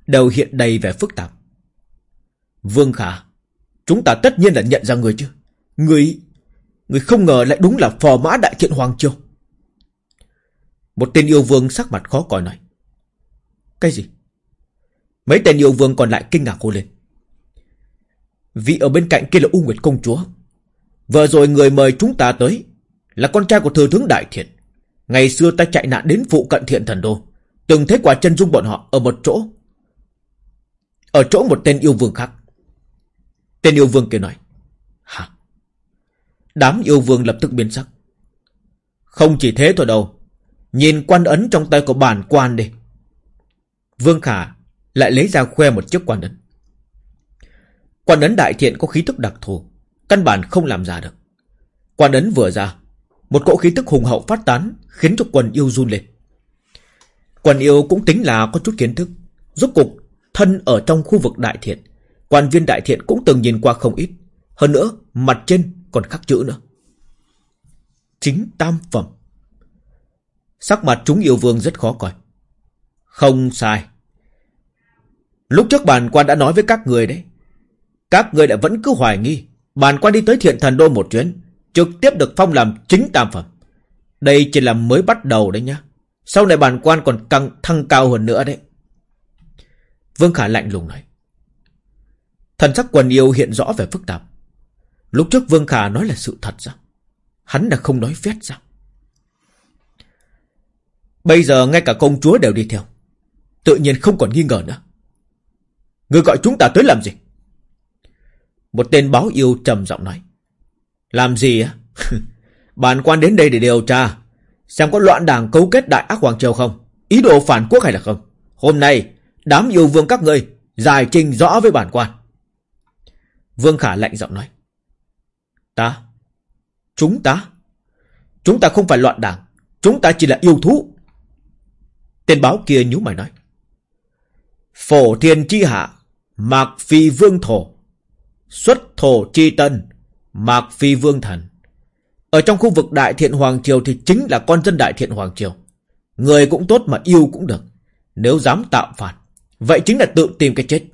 đều hiện đầy vẻ phức tạp. Vương Khả, chúng ta tất nhiên là nhận ra người chứ. Người, người không ngờ lại đúng là phò mã đại thiện Hoàng Châu một tên yêu vương sắc mặt khó coi nói. Cái gì? Mấy tên yêu vương còn lại kinh ngạc hô lên. Vị ở bên cạnh kia là U Nguyệt Công Chúa. Vừa rồi người mời chúng ta tới là con trai của thừa tướng Đại Thiện. Ngày xưa ta chạy nạn đến phụ cận thiện thần đô. Từng thấy quả chân dung bọn họ ở một chỗ. Ở chỗ một tên yêu vương khác Tên yêu vương kia nói Hả Đám yêu vương lập tức biến sắc Không chỉ thế thôi đâu Nhìn quan ấn trong tay của bản quan đi. Vương Khả lại lấy ra khoe một chiếc quan ấn. Quan ấn đại thiện có khí tức đặc thù, Căn bản không làm ra được. Quan ấn vừa ra, Một cỗ khí tức hùng hậu phát tán, Khiến cho quần yêu run lên. Quần yêu cũng tính là có chút kiến thức. Rốt cục, thân ở trong khu vực đại thiện, Quan viên đại thiện cũng từng nhìn qua không ít. Hơn nữa, mặt trên còn khắc chữ nữa. Chính tam phẩm. Sắc mặt chúng yêu vương rất khó coi. Không sai. Lúc trước bàn quan đã nói với các người đấy. Các người đã vẫn cứ hoài nghi. Bàn quan đi tới thiện thần đô một chuyến, Trực tiếp được phong làm chính tam phẩm. Đây chỉ là mới bắt đầu đấy nhá. Sau này bàn quan còn căng, thăng cao hơn nữa đấy. Vương Khả lạnh lùng nói. Thần sắc quần yêu hiện rõ vẻ phức tạp. Lúc trước Vương Khả nói là sự thật sao? Hắn đã không nói phét sao? Bây giờ ngay cả công chúa đều đi theo. Tự nhiên không còn nghi ngờ nữa. Người gọi chúng ta tới làm gì? Một tên báo yêu trầm giọng nói. Làm gì á? Bản quan đến đây để điều tra. Xem có loạn đảng cấu kết đại ác Hoàng Triều không? Ý đồ phản quốc hay là không? Hôm nay, đám yêu vương các ngươi Giải trình rõ với bản quan. Vương Khả lạnh giọng nói. Ta? Chúng ta? Chúng ta không phải loạn đảng. Chúng ta chỉ là yêu thú. Tên báo kia nhú mày nói, Phổ thiên chi hạ, Mạc phi vương thổ. Xuất thổ chi tân, Mạc phi vương thần. Ở trong khu vực đại thiện Hoàng Triều Thì chính là con dân đại thiện Hoàng Triều. Người cũng tốt mà yêu cũng được. Nếu dám tạo phản Vậy chính là tự tìm cái chết.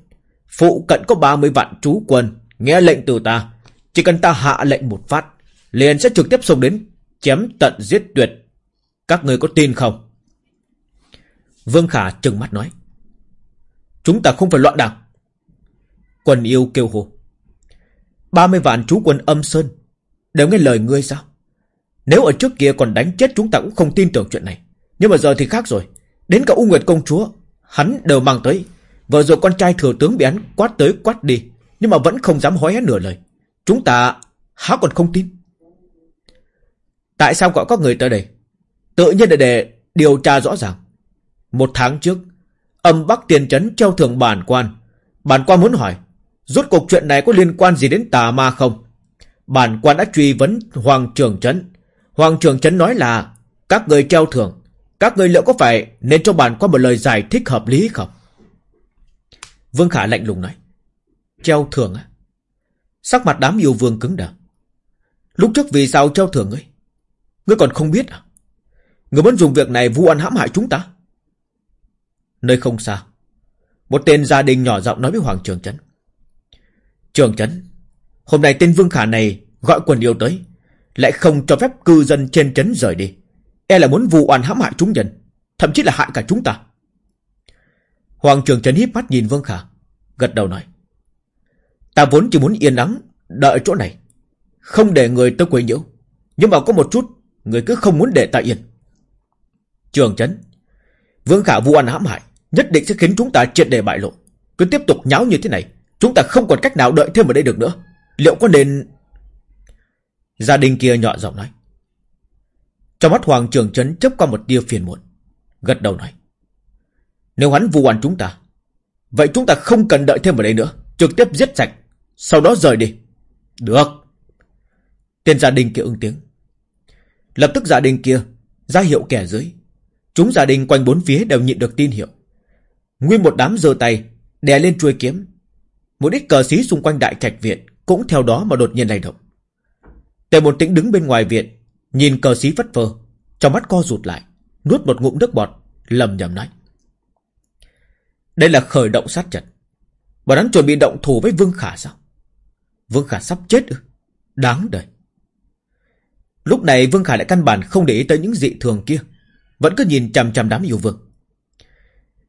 Phụ cận có 30 vạn trú quân, Nghe lệnh từ ta. Chỉ cần ta hạ lệnh một phát, Liền sẽ trực tiếp xông đến Chém tận giết tuyệt. Các người có tin không? Vương Khả trừng mắt nói. Chúng ta không phải loạn đảng. Quần yêu kêu hồ 30 vạn chú quân âm sơn. Đều nghe lời ngươi sao? Nếu ở trước kia còn đánh chết chúng ta cũng không tin tưởng chuyện này. Nhưng mà giờ thì khác rồi. Đến cả U Nguyệt công chúa, Hắn đều mang tới. Vợ rồi con trai thừa tướng bị hắn quát tới quát đi. Nhưng mà vẫn không dám hối hết nửa lời. Chúng ta há còn không tin. Tại sao gọi các người tới đây? Tự nhiên là để điều tra rõ ràng. Một tháng trước, Âm Bắc Tiền Trấn treo thưởng bản quan. Bản quan muốn hỏi, Rốt cuộc chuyện này có liên quan gì đến tà ma không? Bản quan đã truy vấn Hoàng Trường Trấn. Hoàng Trường Trấn nói là, Các người treo thưởng, Các người liệu có phải nên cho bản quan một lời giải thích hợp lý không? Vương Khả lạnh lùng nói, Treo thưởng á? Sắc mặt đám yêu vương cứng đờ. Lúc trước vì sao treo thưởng ngươi Ngươi còn không biết à? Ngươi muốn dùng việc này vu oan hãm hại chúng ta? Nơi không xa, Một tên gia đình nhỏ giọng nói với Hoàng Trường Trấn Trường Trấn Hôm nay tên Vương Khả này gọi quần yêu tới, Lại không cho phép cư dân trên trấn rời đi. E là muốn vu oan hãm hại chúng nhân, Thậm chí là hại cả chúng ta. Hoàng Trường Trấn híp mắt nhìn Vương Khả, Gật đầu nói, Ta vốn chỉ muốn yên ắng Đợi chỗ này, Không để người tới quấy nhiễu. Nhưng mà có một chút, Người cứ không muốn để ta yên. Trường Trấn Vương Khả vu oan hãm hại Nhất định sẽ khiến chúng ta triệt đề bại lộ. Cứ tiếp tục nháo như thế này, Chúng ta không còn cách nào đợi thêm ở đây được nữa. Liệu có nên? Gia đình kia nhọn giọng nói. Trong mắt Hoàng Trường Trấn chấp qua một tia phiền muộn, Gật đầu nói. Nếu hắn vu oan chúng ta, Vậy chúng ta không cần đợi thêm ở đây nữa. Trực tiếp giết sạch, Sau đó rời đi. Được. Tên gia đình kia ứng tiếng. Lập tức gia đình kia ra hiệu kẻ dưới. Chúng gia đình quanh bốn phía đều nhịn được tin hiệu. Nguyên một đám giơ tay, Đè lên chuôi kiếm. Một ít cờ xí xung quanh đại trạch viện Cũng theo đó mà đột nhiên lay động. Tề một tĩnh đứng bên ngoài viện, Nhìn cờ xí phất phơ, Trong mắt co rụt lại, Nuốt một ngụm nước bọt, lầm nhầm nói. Đây là khởi động sát trận. Bọn hắn chuẩn bị động thủ với Vương Khả sao? Vương Khả sắp chết ư? Đáng đời. Lúc này Vương Khả lại căn bản không để ý tới những dị thường kia. Vẫn cứ nhìn chằm chằm đám yêu vương.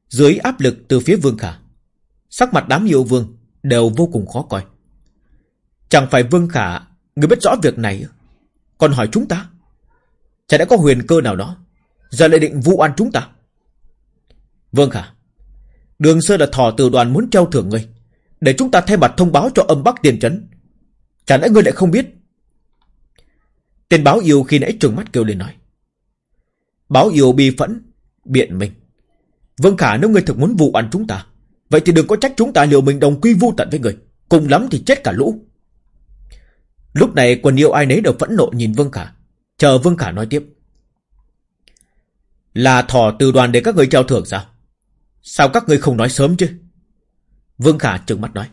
Dưới áp lực từ phía Vương Khả. Sắc mặt đám yêu vương Đều vô cùng khó coi. Chẳng phải Vương Khả, Người biết rõ việc này, Còn hỏi chúng ta? Chả đã có huyền cơ nào đó Giờ lại định vu oan chúng ta? Vương Khả, Đường Sơ là thỏ từ đoàn muốn treo thưởng ngươi, Để chúng ta thay mặt thông báo cho âm Bắc tiền trấn. Chẳng lẽ ngươi lại không biết? Tên báo yêu khi nãy trừng mắt kêu lên nói. Báo yêu bi phẫn, Biện mình Vương Khả nếu ngươi thực muốn vụ ăn chúng ta, Vậy thì đừng có trách chúng ta liều mình đồng quy vu tận với người. Cùng lắm thì chết cả lũ. Lúc này quần yêu ai nấy đều phẫn nộ nhìn Vương Khả. Chờ Vương Khả nói tiếp. Là thỏ từ đoàn để các người trao thưởng sao? Sao các người không nói sớm chứ? Vương Khả trừng mắt nói.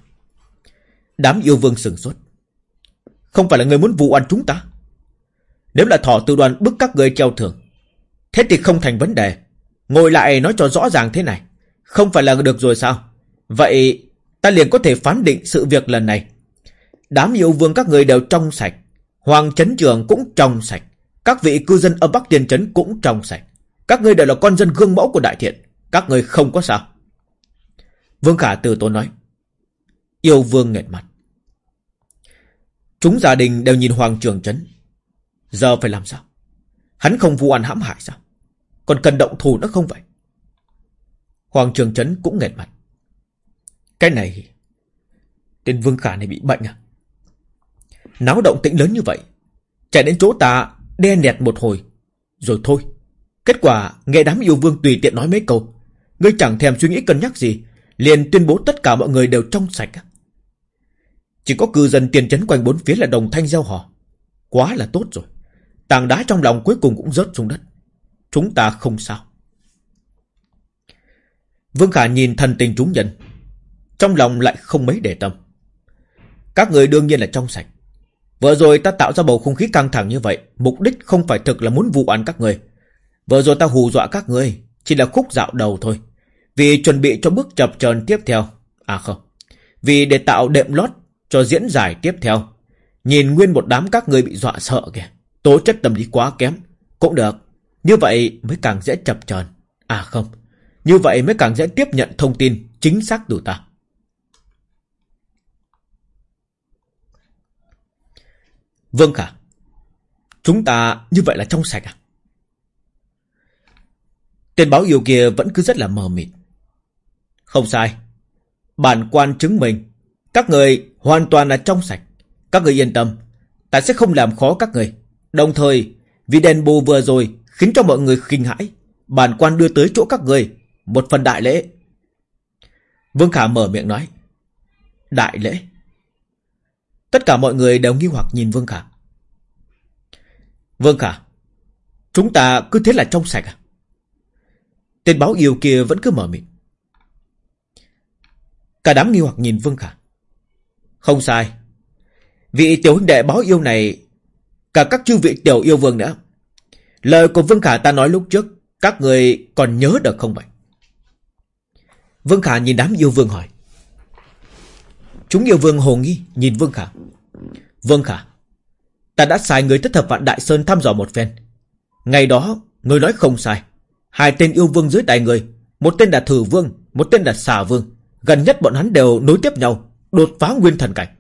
Đám yêu vương sừng sốt. Không phải là người muốn vụ ăn chúng ta. Nếu là thỏ từ đoàn bức các người treo thưởng, Thế thì không thành vấn đề. Ngồi lại nói cho rõ ràng thế này. Không phải là được rồi sao? Vậy ta liền có thể phán định sự việc lần này. Đám yêu vương các người đều trong sạch. Hoàng chấn trường cũng trong sạch. Các vị cư dân ở Bắc Tiên Trấn cũng trong sạch. Các người đều là con dân gương mẫu của Đại Thiện. Các người không có sao? Vương Khả từ tốn nói. Yêu vương nghẹt mặt. Chúng gia đình đều nhìn Hoàng Trường Trấn. Giờ phải làm sao? Hắn không vụ ăn hãm hại sao? Còn cần động thủ nữa không vậy? Hoàng Trường Trấn cũng nghẹt mặt. Cái này, Tên Vương Khả này bị bệnh à? Náo động tĩnh lớn như vậy, Chạy đến chỗ ta, đe nẹt một hồi, Rồi thôi. Kết quả, nghe đám yêu vương tùy tiện nói mấy câu. Ngươi chẳng thèm suy nghĩ cân nhắc gì, Liền tuyên bố tất cả mọi người đều trong sạch Chỉ có cư dân tiền chấn quanh bốn phía là đồng thanh gieo hò. Quá là tốt rồi. Tảng đá trong lòng cuối cùng cũng rớt xuống đất. Chúng ta không sao. Vương Khả nhìn thần tình chúng nhân. Trong lòng lại không mấy để tâm. Các người đương nhiên là trong sạch. Vừa rồi ta tạo ra bầu không khí căng thẳng như vậy, Mục đích không phải thực là muốn vụ án các người. Vừa rồi ta hù dọa các người, Chỉ là khúc dạo đầu thôi. Vì chuẩn bị cho bước chập chờn tiếp theo. À không. Vì để tạo đệm lót cho diễn giải tiếp theo. Nhìn nguyên một đám các người bị dọa sợ kìa. Tố chất tâm lý quá kém. Cũng được. Như vậy mới càng dễ chập tròn. À không, Như vậy mới càng dễ tiếp nhận thông tin Chính xác từ ta. Vâng cả Chúng ta như vậy là trong sạch à? Tên báo yêu kia vẫn cứ rất là mờ mịt. Không sai, Bản quan chứng minh Các người hoàn toàn là trong sạch. Các người yên tâm, Ta sẽ không làm khó các người. Đồng thời, Vì đèn bù vừa rồi Khiến cho mọi người kinh hãi Bản quan đưa tới chỗ các người Một phần đại lễ Vương Khả mở miệng nói Đại lễ Tất cả mọi người đều nghi hoặc nhìn Vương Khả. Vương Khả, chúng ta cứ thế là trong sạch à? Tên báo yêu kia vẫn cứ mở miệng. Cả đám nghi hoặc nhìn Vương Khả. Không sai. Vị tiểu huynh đệ báo yêu này, cả các chư vị tiểu yêu vương nữa. Lời của Vương Khả ta nói lúc trước, các người còn nhớ được không vậy? Vương Khả nhìn đám yêu vương hỏi. Chúng yêu vương hồ nghi nhìn Vương Khả. Vương Khả, ta đã sai người thích thập vạn Đại Sơn thăm dò một phen. Ngày đó, người nói không sai. Hai tên yêu vương dưới tay người, một tên là Thử Vương, một tên là Xà Vương. Gần nhất bọn hắn đều nối tiếp nhau, đột phá nguyên thần cảnh.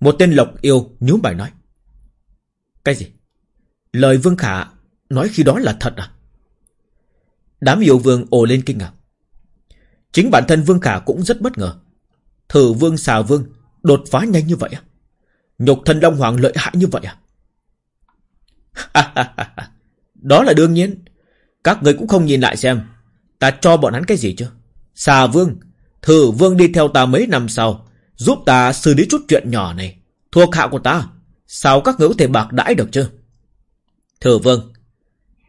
Một tên Lộc yêu nhú bài nói. Cái gì? Lời Vương Khả nói khi đó là thật à? Đám yêu vương ồ lên kinh ngạc. Chính bản thân Vương Khả cũng rất bất ngờ. Thử vương xà vương Đột phá nhanh như vậy à? Nhục thần Long Hoàng lợi hại như vậy à? Đó là đương nhiên. Các người cũng không nhìn lại xem. Ta cho bọn hắn cái gì chưa Xà vương, Thử vương đi theo ta mấy năm sau, Giúp ta xử lý chút chuyện nhỏ này. Thuộc hạ của ta, Sao các người có thể bạc đãi được chứ? Thừa vương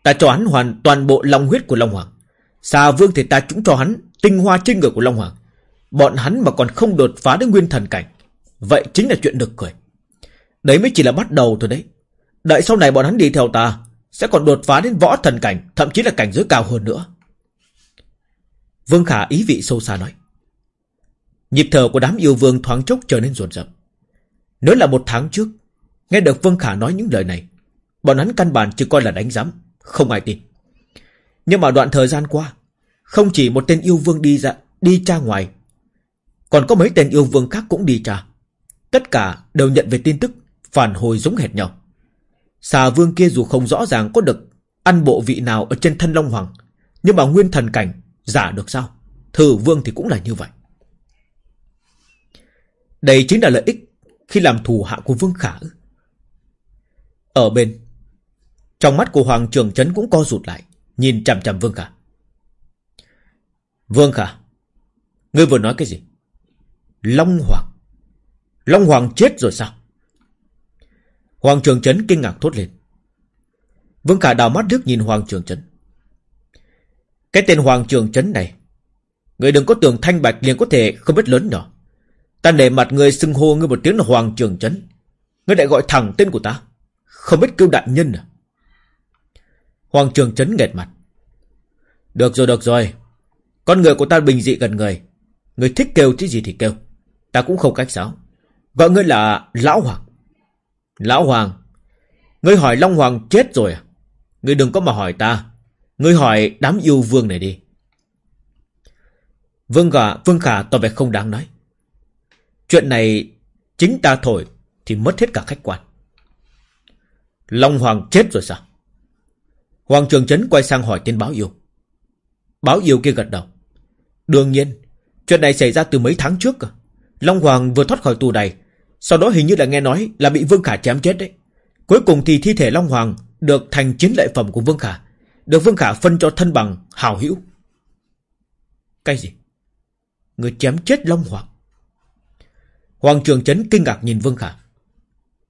Ta cho hắn hoàn toàn bộ long huyết của Long Hoàng. Xà vương thì ta cũng cho hắn Tinh hoa trên người của Long Hoàng. Bọn hắn mà còn không đột phá đến nguyên thần cảnh. Vậy chính là chuyện được cười. Đấy mới chỉ là bắt đầu thôi đấy. Đợi sau này bọn hắn đi theo ta, Sẽ còn đột phá đến võ thần cảnh, Thậm chí là cảnh giới cao hơn nữa. Vương Khả ý vị sâu xa nói. Nhịp thở của đám yêu vương thoáng chốc trở nên ruột rập. Nếu là một tháng trước, Nghe được Vương Khả nói những lời này Bọn hắn căn bản chỉ coi là đánh giám, Không ai tin. Nhưng mà đoạn thời gian qua, Không chỉ một tên yêu vương đi ra, Đi tra ngoài, còn có mấy tên yêu vương khác cũng đi tra. Tất cả đều nhận về tin tức, Phản hồi giống hệt nhau. Xà vương kia dù không rõ ràng có được Ăn bộ vị nào ở trên thân Long Hoàng, Nhưng mà nguyên thần cảnh Giả được sao? Thử vương thì cũng là như vậy. Đây chính là lợi ích Khi làm thù hạ của vương khả Ở bên trong mắt của Hoàng Trường Trấn cũng co rụt lại, Nhìn chằm chằm vương khả. Vương khả, Ngươi vừa nói cái gì? Long Hoàng. Long Hoàng chết rồi sao? Hoàng Trường Trấn kinh ngạc thốt lên. Vương Khả đào mắt nước nhìn Hoàng Trường Trấn Cái tên Hoàng Trường Trấn này, Người đừng có tưởng thanh bạch liền có thể không biết lớn nhỏ. Ta để mặt người xưng hô ngươi một tiếng là Hoàng Trường Trấn Ngươi lại gọi thẳng tên của ta. Không biết kêu đại nhân à? Hoàng Trường Trấn nghẹt mặt. Được rồi được rồi. Con người của ta bình dị gần người. Người thích kêu chứ gì thì kêu. Ta cũng không cách sáo Gọi ngươi là Lão Hoàng. Lão Hoàng Ngươi hỏi Long Hoàng chết rồi à? Ngươi đừng có mà hỏi ta. Ngươi hỏi đám yêu vương này đi. Vương Khả, Vương Khả tỏ vẻ không đáng nói. Chuyện này Chính ta thổi Thì mất hết cả khách quan. Long Hoàng chết rồi sao? Hoàng Trường Trấn quay sang hỏi tên báo yêu. Báo yêu kia gật đầu. Đương nhiên Chuyện này xảy ra từ mấy tháng trước Long Hoàng vừa thoát khỏi tù này, Sau đó hình như là nghe nói là bị Vương Khả chém chết đấy. Cuối cùng thì thi thể Long Hoàng Được thành chiến lợi phẩm của Vương Khả Được Vương Khả phân cho thân bằng hào hữu. Cái gì? Người chém chết Long Hoàng? Hoàng Trường Trấn kinh ngạc nhìn Vương Khả.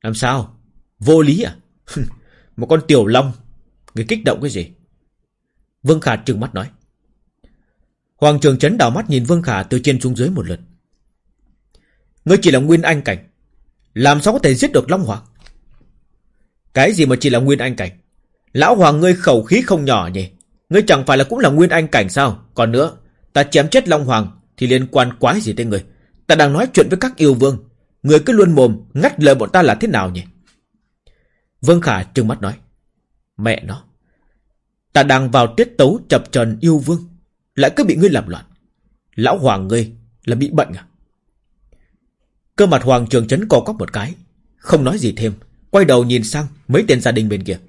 Làm sao? Vô lý à? Một con tiểu long Người kích động cái gì Vương Khả trừng mắt nói Hoàng Trường Chấn đảo mắt nhìn Vương Khả từ trên xuống dưới một lượt. Ngươi chỉ là nguyên anh cảnh. Làm sao có thể giết được Long Hoàng? Cái gì mà chỉ là nguyên anh cảnh? Lão Hoàng ngươi khẩu khí không nhỏ nhỉ? Ngươi chẳng phải là cũng là nguyên anh cảnh sao? Còn nữa, ta chém chết Long Hoàng thì liên quan quái gì tới ngươi? Ta đang nói chuyện với các yêu vương. Ngươi cứ luôn mồm ngắt lời bọn ta là thế nào nhỉ? Vương Khả trừng mắt nói. Mẹ nó. Ta đang vào tiết tấu chập trần yêu vương. Lại cứ bị ngươi làm loạn. Lão Hoàng ngươi là bị bệnh à? Cơ mặt Hoàng Trường Trấn co cóc một cái. Không nói gì thêm. Quay đầu nhìn sang mấy tên gia đình bên kia.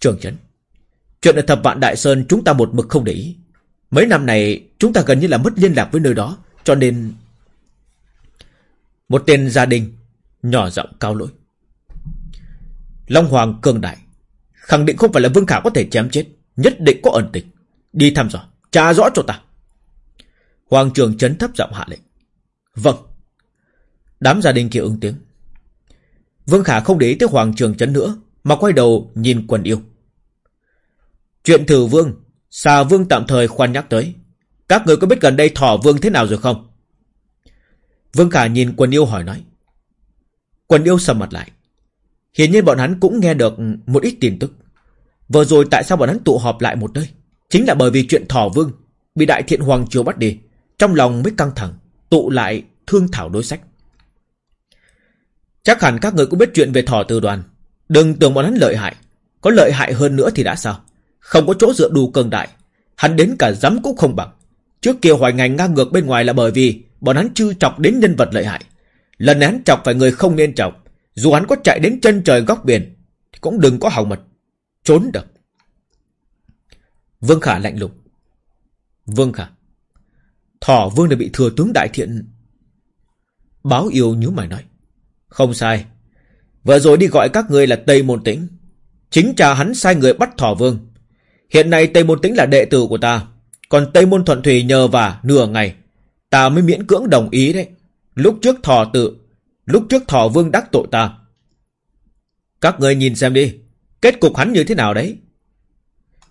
Trường Trấn Chuyện ở thập vạn Đại Sơn chúng ta một mực không để ý. Mấy năm này chúng ta gần như là mất liên lạc với nơi đó, Cho nên Một tên gia đình Nhỏ giọng cao lỗi. Long Hoàng cường đại. Khẳng định không phải là Vương Khả có thể chém chết Nhất định có ẩn tình Đi thăm dò, tra rõ cho ta. Hoàng trường chấn thấp giọng hạ lệnh. Vâng. Đám gia đình kia ứng tiếng. Vương Khả không để ý tới Hoàng trường chấn nữa, mà quay đầu nhìn quần yêu. Chuyện thử vương, xà vương tạm thời khoan nhắc tới. Các người có biết gần đây thỏ vương thế nào rồi không? Vương Khả nhìn quần yêu hỏi nói. Quần yêu sầm mặt lại. Hiển nhiên bọn hắn cũng nghe được một ít tin tức. Vừa rồi tại sao bọn hắn tụ họp lại một nơi? Chính là bởi vì chuyện thỏ vương Bị đại thiện hoàng triều bắt đi, Trong lòng mới căng thẳng, Tụ lại thương thảo đối sách. Chắc hẳn các người cũng biết chuyện về thỏ từ đoàn. Đừng tưởng bọn hắn lợi hại. Có lợi hại hơn nữa thì đã sao? Không có chỗ dựa đủ cường đại. Hắn đến cả dám cũng không bằng. Trước kia hoài ngành ngang ngược bên ngoài là bởi vì Bọn hắn chưa chọc đến nhân vật lợi hại. Lần này hắn chọc phải người không nên chọc. Dù hắn có chạy đến chân trời góc biển, Thì cũng đừng có hỏng mật Trốn được Vương Khả lạnh lùng. Vương Khả. Thỏ Vương đã bị thừa tướng đại thiện. Báo yêu nhíu mày nói. Không sai. Vừa rồi đi gọi các người là Tây Môn Tĩnh. Chính cha hắn sai người bắt Thỏ Vương. Hiện nay Tây Môn Tĩnh là đệ tử của ta. Còn Tây Môn Thuận Thủy nhờ và nửa ngày. Ta mới miễn cưỡng đồng ý đấy. Lúc trước Thỏ tự. Lúc trước thọ Vương đắc tội ta. Các người nhìn xem đi. Kết cục hắn như thế nào đấy.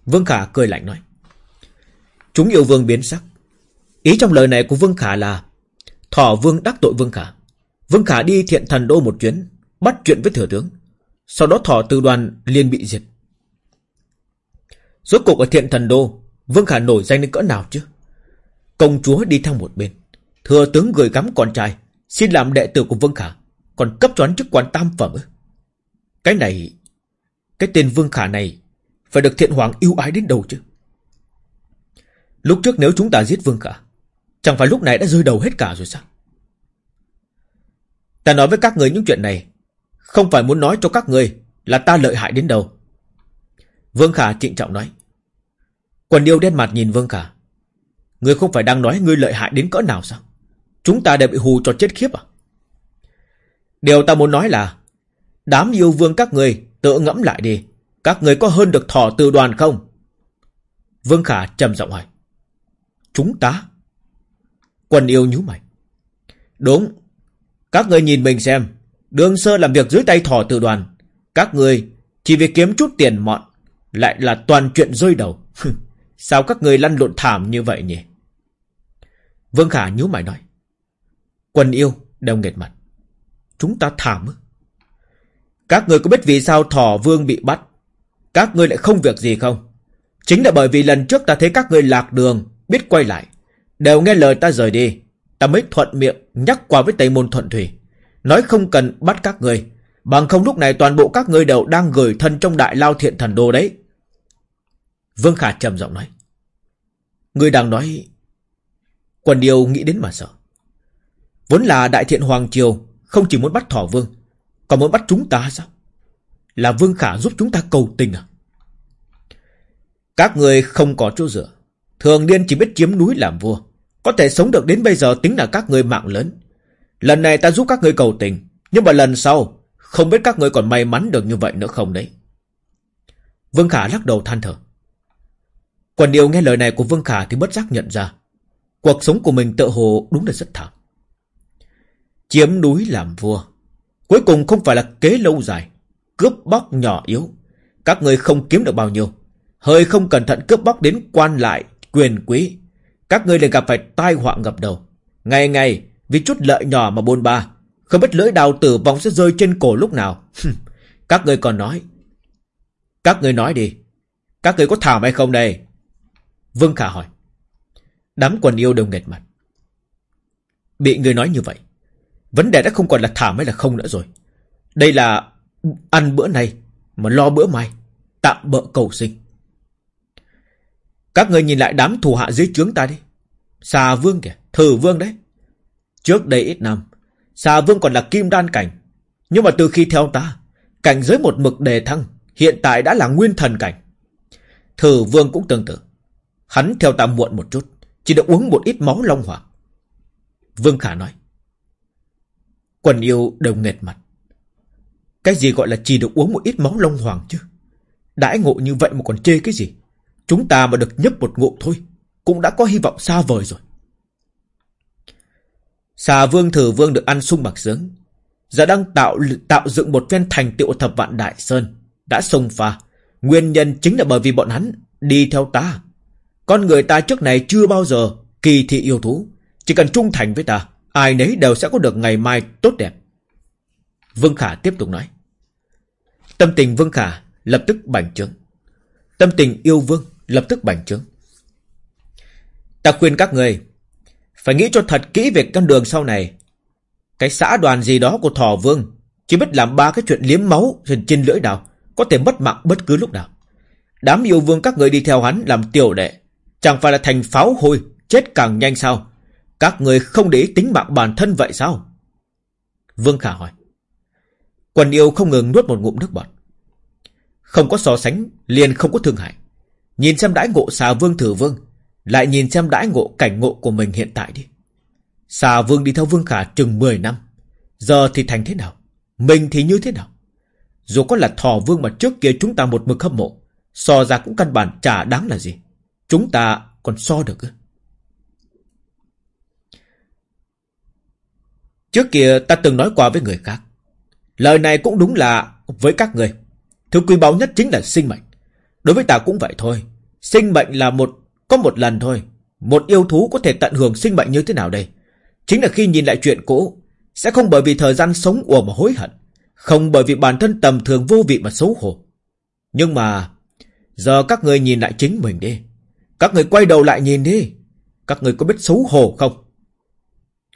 Vương Khả cười lạnh nói. Chúng yêu vương biến sắc. Ý trong lời này của Vương Khả là Thỏ Vương đắc tội Vương Khả. Vương Khả đi thiện thần đô một chuyến, bắt chuyện với thừa tướng. Sau đó thỏ từ đoàn liền bị diệt. Rốt cuộc ở thiện thần đô, Vương Khả nổi danh đến cỡ nào chứ? Công chúa đi theo một bên. Thừa tướng gửi gắm con trai, xin làm đệ tử của Vương Khả, còn cấp cho hắn chức quan tam phẩm. Cái này, cái tên Vương Khả này phải được thiện hoàng yêu ái đến đâu chứ Lúc trước nếu chúng ta giết vương khả Chẳng phải lúc này đã rơi đầu hết cả rồi sao Ta nói với các người những chuyện này Không phải muốn nói cho các người Là ta lợi hại đến đâu Vương Khả trịnh trọng nói Quần yêu đen mặt nhìn Vương Khả. Ngươi không phải đang nói ngươi lợi hại đến cỡ nào sao? Chúng ta đều bị hù cho chết khiếp à? Điều ta muốn nói là, Đám yêu vương các người, tự ngẫm lại đi. Các người có hơn được thỏ từ đoàn không? Vương Khả trầm giọng hỏi. Chúng ta? Quần yêu nhú mày. Đúng. Các người nhìn mình xem. Đường sơ làm việc dưới tay thỏ từ đoàn. Các người chỉ vì kiếm chút tiền mọn, Lại là toàn chuyện rơi đầu. Sao các người lăn lộn thảm như vậy nhỉ? Vương Khả nhú mày nói. Quần yêu đều nghệt mặt. Chúng ta thảm Các người có biết vì sao thỏ vương bị bắt? Các người lại không việc gì không? Chính là bởi vì lần trước ta thấy các người lạc đường, Biết quay lại. Đều nghe lời ta rời đi. Ta mới thuận miệng nhắc qua với Tây Môn Thuận Thủy. Nói không cần bắt các người. Bằng không lúc này toàn bộ các người đều đang gửi thân trong đại lao thiện thần đô đấy. Vương Khả trầm giọng nói. Người đang nói Quần điều nghĩ đến mà sợ. Vốn là đại thiện Hoàng Triều, Không chỉ muốn bắt thỏ vương, Còn muốn bắt chúng ta sao? Là Vương Khả giúp chúng ta cầu tình à? Các người không có chỗ dựa, Thường điên chỉ biết chiếm núi làm vua, Có thể sống được đến bây giờ tính là các người mạng lớn. Lần này ta giúp các người cầu tình, Nhưng mà lần sau, Không biết các người còn may mắn được như vậy nữa không đấy. Vương Khả lắc đầu than thở. Quần điều nghe lời này của Vương Khả Thì bất giác nhận ra, Cuộc sống của mình tự hồ đúng là rất thảm. Chiếm núi làm vua. Cuối cùng không phải là kế lâu dài, Cướp bóc nhỏ yếu. Các người không kiếm được bao nhiêu, Hơi không cẩn thận cướp bóc đến quan lại Quyền quý. Các người liền gặp phải tai họa ngập đầu. Ngày ngày, vì chút lợi nhỏ mà bôn ba, Không biết lưỡi đào tử vong sẽ rơi trên cổ lúc nào. Các người còn nói, Các người nói đi, Các người có thảm hay không đây? Vương Khả hỏi. Đám quần yêu đều nghệt mặt. Bị người nói như vậy Vấn đề đã không còn là thả mới là không nữa rồi. Đây là ăn bữa nay Mà lo bữa mai, Tạm bỡ cầu sinh. Các người nhìn lại đám thù hạ dưới trướng ta đi. Xà vương kìa Thử vương đấy. Trước đây ít năm Xà vương còn là kim đan cảnh. Nhưng mà từ khi theo ta, Cảnh giới một mực đề thăng, Hiện tại đã là nguyên thần cảnh. Thử vương cũng tương tự. Hắn theo ta muộn một chút, Chỉ được uống một ít máu long hỏa. Vương Khả nói. Quần yêu đều nghệt mặt. Cái gì gọi là chỉ được uống một ít máu long hoàng chứ? Đãi ngộ như vậy mà còn chê cái gì? Chúng ta mà được nhấp một ngộ thôi, Cũng đã có hy vọng xa vời rồi. Xà vương thử vương được ăn sung bạc sướng Giờ đang tạo tạo dựng một phen thành tựu thập vạn đại sơn, Đã sông pha. Nguyên nhân chính là bởi vì bọn hắn Đi theo ta. Con người ta trước này chưa bao giờ Kỳ thị yêu thú, Chỉ cần trung thành với ta Ai nấy đều sẽ có được ngày mai tốt đẹp. Vương Khả tiếp tục nói. Tâm tình Vương Khả lập tức bành trướng. Tâm tình yêu Vương lập tức bành trướng. Ta khuyên các người, Phải nghĩ cho thật kỹ về con đường sau này. Cái xã đoàn gì đó của Thỏ Vương Chỉ biết làm ba cái chuyện liếm máu Trên trên lưỡi đào, Có thể mất mạng bất cứ lúc nào. Đám yêu vương các người đi theo hắn làm tiểu đệ, Chẳng phải là thành pháo hôi, Chết càng nhanh sao? Các người không để ý tính mạng bản thân vậy sao? Vương Khả hỏi. Quần yêu không ngừng nuốt một ngụm nước bọt. Không có so sánh, liền không có thương hại. Nhìn xem đãi ngộ xà vương thử vương, lại nhìn xem đãi ngộ cảnh ngộ của mình hiện tại đi. Xà vương đi theo vương khả chừng 10 năm. Giờ thì thành thế nào? Mình thì như thế nào? Dù có là thỏ vương mà trước kia chúng ta một mực hâm mộ, so ra cũng căn bản chả đáng là gì. Chúng ta còn so được ư? Trước kia ta từng nói qua với người khác. Lời này cũng đúng là với các người. Thứ quý báu nhất chính là sinh mệnh. Đối với ta cũng vậy thôi. Sinh mệnh là một có một lần thôi. Một yêu thú có thể tận hưởng sinh mệnh như thế nào đây? Chính là khi nhìn lại chuyện cũ, sẽ không bởi vì thời gian sống ủa mà hối hận. Không bởi vì bản thân tầm thường vô vị mà xấu hổ. Nhưng mà, giờ các người nhìn lại chính mình đi. Các người quay đầu lại nhìn đi. Các người có biết xấu hổ không?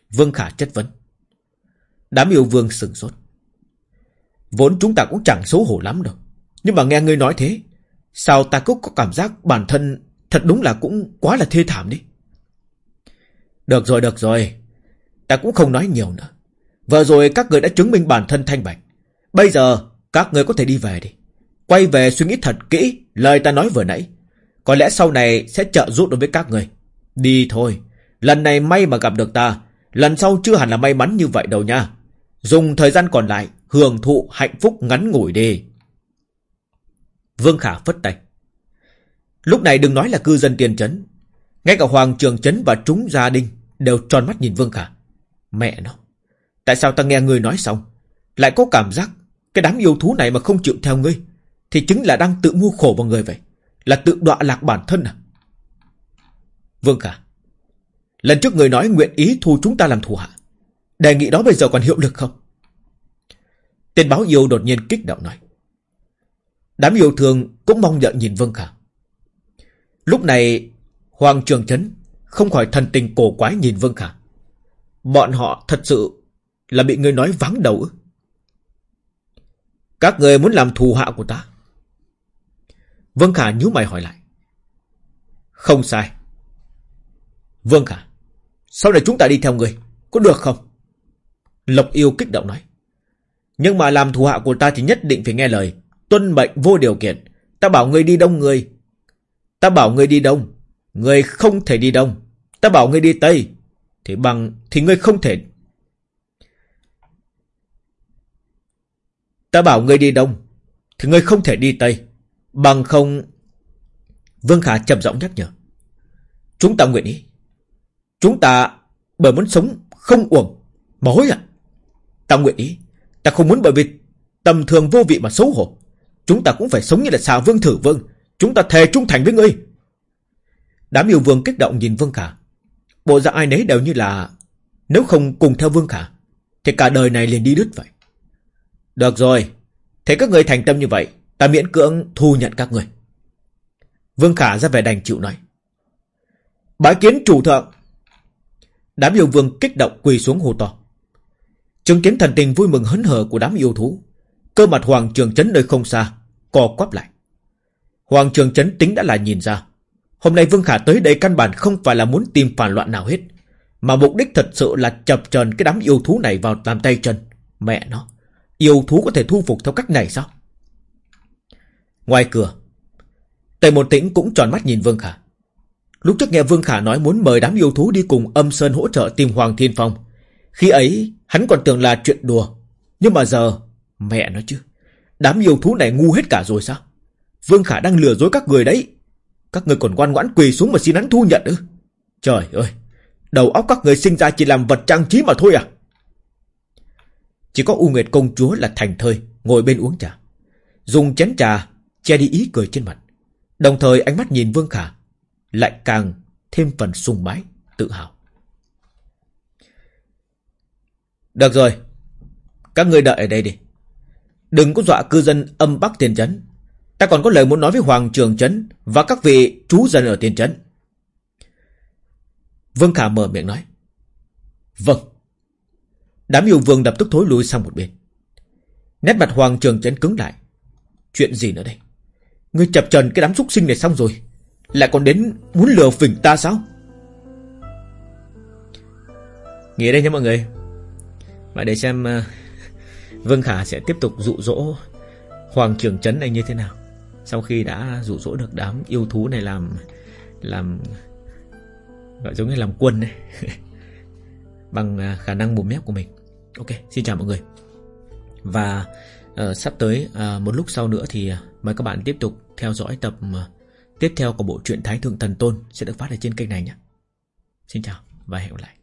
Vương Khả chất vấn. Đám yêu vương sừng sốt. Vốn chúng ta cũng chẳng xấu hổ lắm đâu. Nhưng mà nghe ngươi nói thế, sao ta cứ có cảm giác bản thân thật đúng là cũng quá là thê thảm đi. Được rồi, được rồi. Ta cũng không nói nhiều nữa. Vừa rồi các người đã chứng minh bản thân thanh bạch. Bây giờ các người có thể đi về đi. Quay về suy nghĩ thật kỹ lời ta nói vừa nãy. Có lẽ sau này sẽ trợ giúp đối với các người Đi thôi Lần này may mà gặp được ta Lần sau chưa hẳn là may mắn như vậy đâu nha Dùng thời gian còn lại Hưởng thụ hạnh phúc ngắn ngủi đi. Vương Khả phất tay. Lúc này đừng nói là cư dân tiền trấn Ngay cả Hoàng Trường Trấn và chúng gia đình Đều tròn mắt nhìn Vương Khả. Mẹ nó, Tại sao ta nghe người nói xong? Lại có cảm giác Cái đám yêu thú này mà không chịu theo ngươi Thì chính là đang tự mua khổ vào người vậy, Là tự đọa lạc bản thân à? Vương Khả, Lần trước người nói nguyện ý thu chúng ta làm thủ hạ Đề nghị đó bây giờ còn hiệu lực không? Tên báo yêu đột nhiên kích động nói. Đám yêu thương cũng mong đợi nhìn Vương Khả. Lúc này, Hoàng Trường Trấn Không khỏi thần tình cổ quái nhìn Vương Khả. Bọn họ thật sự Là bị người nói vắng đầu Các người muốn làm thù hạ của ta? Vương Khả nhíu mày hỏi lại. Không sai. Vương Khả, Sau này chúng ta đi theo người, Có được không? Lộc yêu kích động nói. Nhưng mà làm thù hạ của ta thì nhất định phải nghe lời. Tuân mệnh vô điều kiện. Ta bảo ngươi đi đông người. Ta bảo ngươi đi đông. Người không thể đi đông. Ta bảo ngươi đi tây. Thì bằng, Thì ngươi không thể. Ta bảo ngươi đi đông. Thì ngươi không thể đi tây. Bằng không, Vương Khả trầm giọng nhắc nhở. Chúng ta nguyện ý. Chúng ta bởi muốn sống không uổng. Mà hối à Ta nguyện ý. Ta không muốn bởi vì tầm thường vô vị mà xấu hổ. Chúng ta cũng phải sống như là xà vương thử vương. Chúng ta thề trung thành với ngươi. Đám yêu vương kích động nhìn Vương Khả. Bộ dạng ai nấy đều như là, Nếu không cùng theo Vương Khả, Thì cả đời này liền đi đứt vậy. Được rồi. Thế các người thành tâm như vậy, Ta miễn cưỡng thu nhận các người. Vương Khả ra vẻ đành chịu nói. Bái kiến chủ thượng. Đám yêu vương kích động quỳ xuống hô to. Chứng kiến thần tình vui mừng hấn hở của đám yêu thú, Cơ mặt Hoàng Trường Trấn nơi không xa Co quắp lại. Hoàng Trường Trấn tính đã là nhìn ra, Hôm nay Vương Khả tới đây căn bản không phải là muốn tìm phản loạn nào hết, Mà mục đích thật sự là chập trần cái đám yêu thú này vào làm tay chân. Mẹ nó, Yêu thú có thể thu phục theo cách này sao? Ngoài cửa, Tề môn tĩnh cũng tròn mắt nhìn Vương Khả. Lúc trước nghe Vương Khả nói muốn mời đám yêu thú đi cùng âm sơn hỗ trợ tìm Hoàng Thiên Phong khi ấy, hắn còn tưởng là chuyện đùa. Nhưng mà giờ, Mẹ nói chứ, Đám yêu thú này ngu hết cả rồi sao? Vương Khả đang lừa dối các người đấy. Các người còn ngoan ngoãn quỳ xuống mà xin hắn thu nhận ư? Trời ơi, Đầu óc các người sinh ra chỉ làm vật trang trí mà thôi à? Chỉ có U Nguyệt công chúa là thành thơi, Ngồi bên uống trà. Dùng chén trà, che đi ý cười trên mặt. Đồng thời ánh mắt nhìn Vương Khả, Lại càng thêm phần sùng bái, Tự hào. Được rồi. Các ngươi đợi ở đây đi. Đừng có dọa cư dân âm bắc tiền trấn. Ta còn có lời muốn nói với Hoàng Trường Trấn Và các vị chú dân ở tiền trấn. Vương Khả mở miệng nói. Vâng. Đám yêu vương đập tức thối lui sang một bên. Nét mặt Hoàng Trường Trấn cứng lại. Chuyện gì nữa đây? Ngươi chập trần cái đám súc sinh này xong rồi. Lại còn đến muốn lừa phỉnh ta sao? Nghỉ đây nha mọi người. Và để xem uh, Vương Khả sẽ tiếp tục dụ dỗ Hoàng trưởng trấn này như thế nào Sau khi đã dụ dỗ được đám yêu thú này làm Làm Gọi giống như làm quân này Bằng ờ, khả năng mồm mép của mình Ok, xin chào mọi người Và uh, sắp tới uh, một lúc sau nữa thì uh, mời các bạn tiếp tục theo dõi tập uh, tiếp theo của bộ truyện Thái Thượng Thần Tôn sẽ được phát ở trên kênh này nhé. Xin chào và hẹn gặp lại.